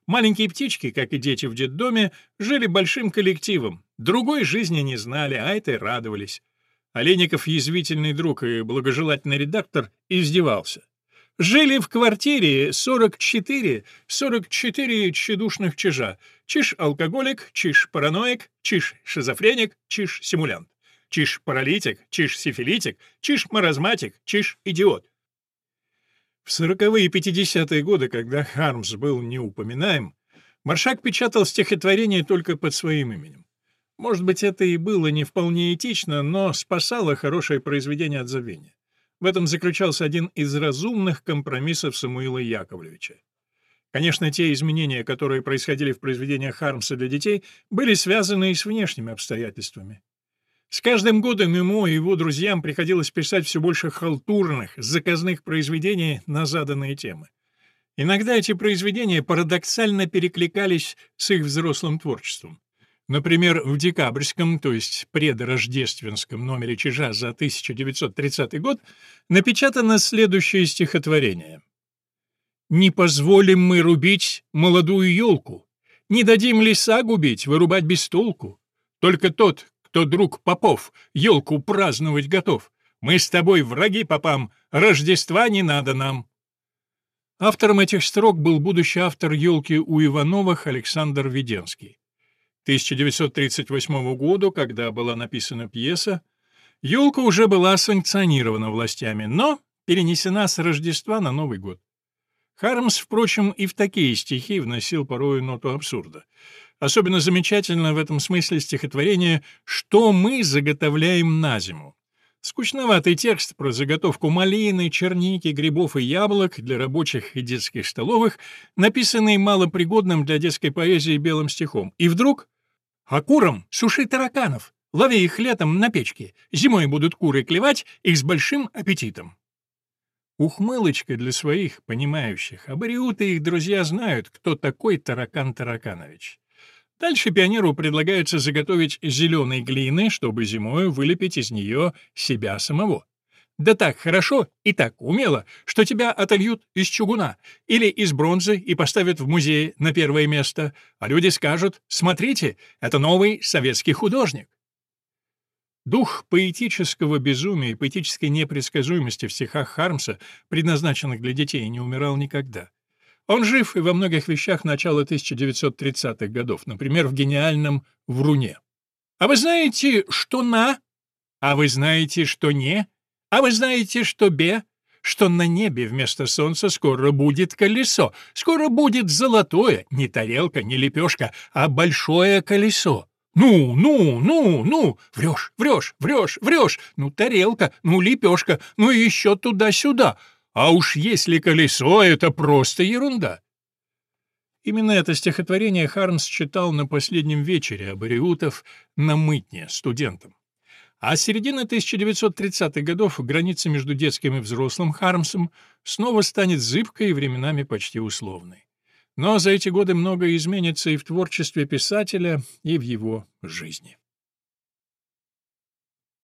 Маленькие птички, как и дети в детдоме, жили большим коллективом, другой жизни не знали, а этой радовались. Олейников, язвительный друг и благожелательный редактор, издевался. Жили в квартире 44, 44 тщедушных чижа. Чиж-алкоголик, чиж-параноик, чиж-шизофреник, чиж-симулянт. Чиж-паралитик, чиж-сифилитик, чиж-маразматик, чиж-идиот. В сороковые и пятидесятые годы, когда Хармс был неупоминаем, Маршак печатал стихотворения только под своим именем. Может быть, это и было не вполне этично, но спасало хорошее произведение от забвения. В этом заключался один из разумных компромиссов Самуила Яковлевича. Конечно, те изменения, которые происходили в произведениях Хармса для детей, были связаны и с внешними обстоятельствами. С каждым годом ему и его друзьям приходилось писать все больше халтурных, заказных произведений на заданные темы. Иногда эти произведения парадоксально перекликались с их взрослым творчеством. Например, в декабрьском, то есть предрождественском номере «Чижа» за 1930 год напечатано следующее стихотворение. «Не позволим мы рубить молодую елку, не дадим леса губить, вырубать без толку. Только тот, кто друг попов, елку праздновать готов. Мы с тобой враги попам, Рождества не надо нам». Автором этих строк был будущий автор «Елки» у Ивановых Александр Веденский. 1938 году, когда была написана пьеса, елка уже была санкционирована властями, но перенесена с Рождества на Новый год. Хармс, впрочем, и в такие стихи вносил порою ноту абсурда. Особенно замечательно в этом смысле стихотворение «Что мы заготовляем на зиму?». Скучноватый текст про заготовку малины, черники, грибов и яблок для рабочих и детских столовых, написанный малопригодным для детской поэзии белым стихом. И вдруг «А курам суши тараканов, лови их летом на печке, зимой будут куры клевать их с большим аппетитом». Ухмылочка для своих, понимающих, а бариуты их друзья знают, кто такой Таракан Тараканович. Дальше пионеру предлагается заготовить зеленой глины, чтобы зимой вылепить из нее себя самого. Да так хорошо и так умело, что тебя отольют из чугуна или из бронзы и поставят в музее на первое место, а люди скажут «Смотрите, это новый советский художник». Дух поэтического безумия и поэтической непредсказуемости в стихах Хармса, предназначенных для детей, не умирал никогда. Он жив и во многих вещах начала 1930-х годов, например, в гениальном «Вруне». «А вы знаете, что на? А вы знаете, что не? А вы знаете, что бе? Что на небе вместо солнца скоро будет колесо, скоро будет золотое, не тарелка, не лепешка, а большое колесо». «Ну, ну, ну, ну! Врешь, врешь, врешь, врешь! Ну, тарелка, ну, лепешка, ну, еще туда-сюда!» А уж если колесо — это просто ерунда. Именно это стихотворение Хармс читал на последнем вечере Абариутов на Мытне студентам. А с середины 1930-х годов граница между детским и взрослым Хармсом снова станет зыбкой и временами почти условной. Но за эти годы многое изменится и в творчестве писателя, и в его жизни.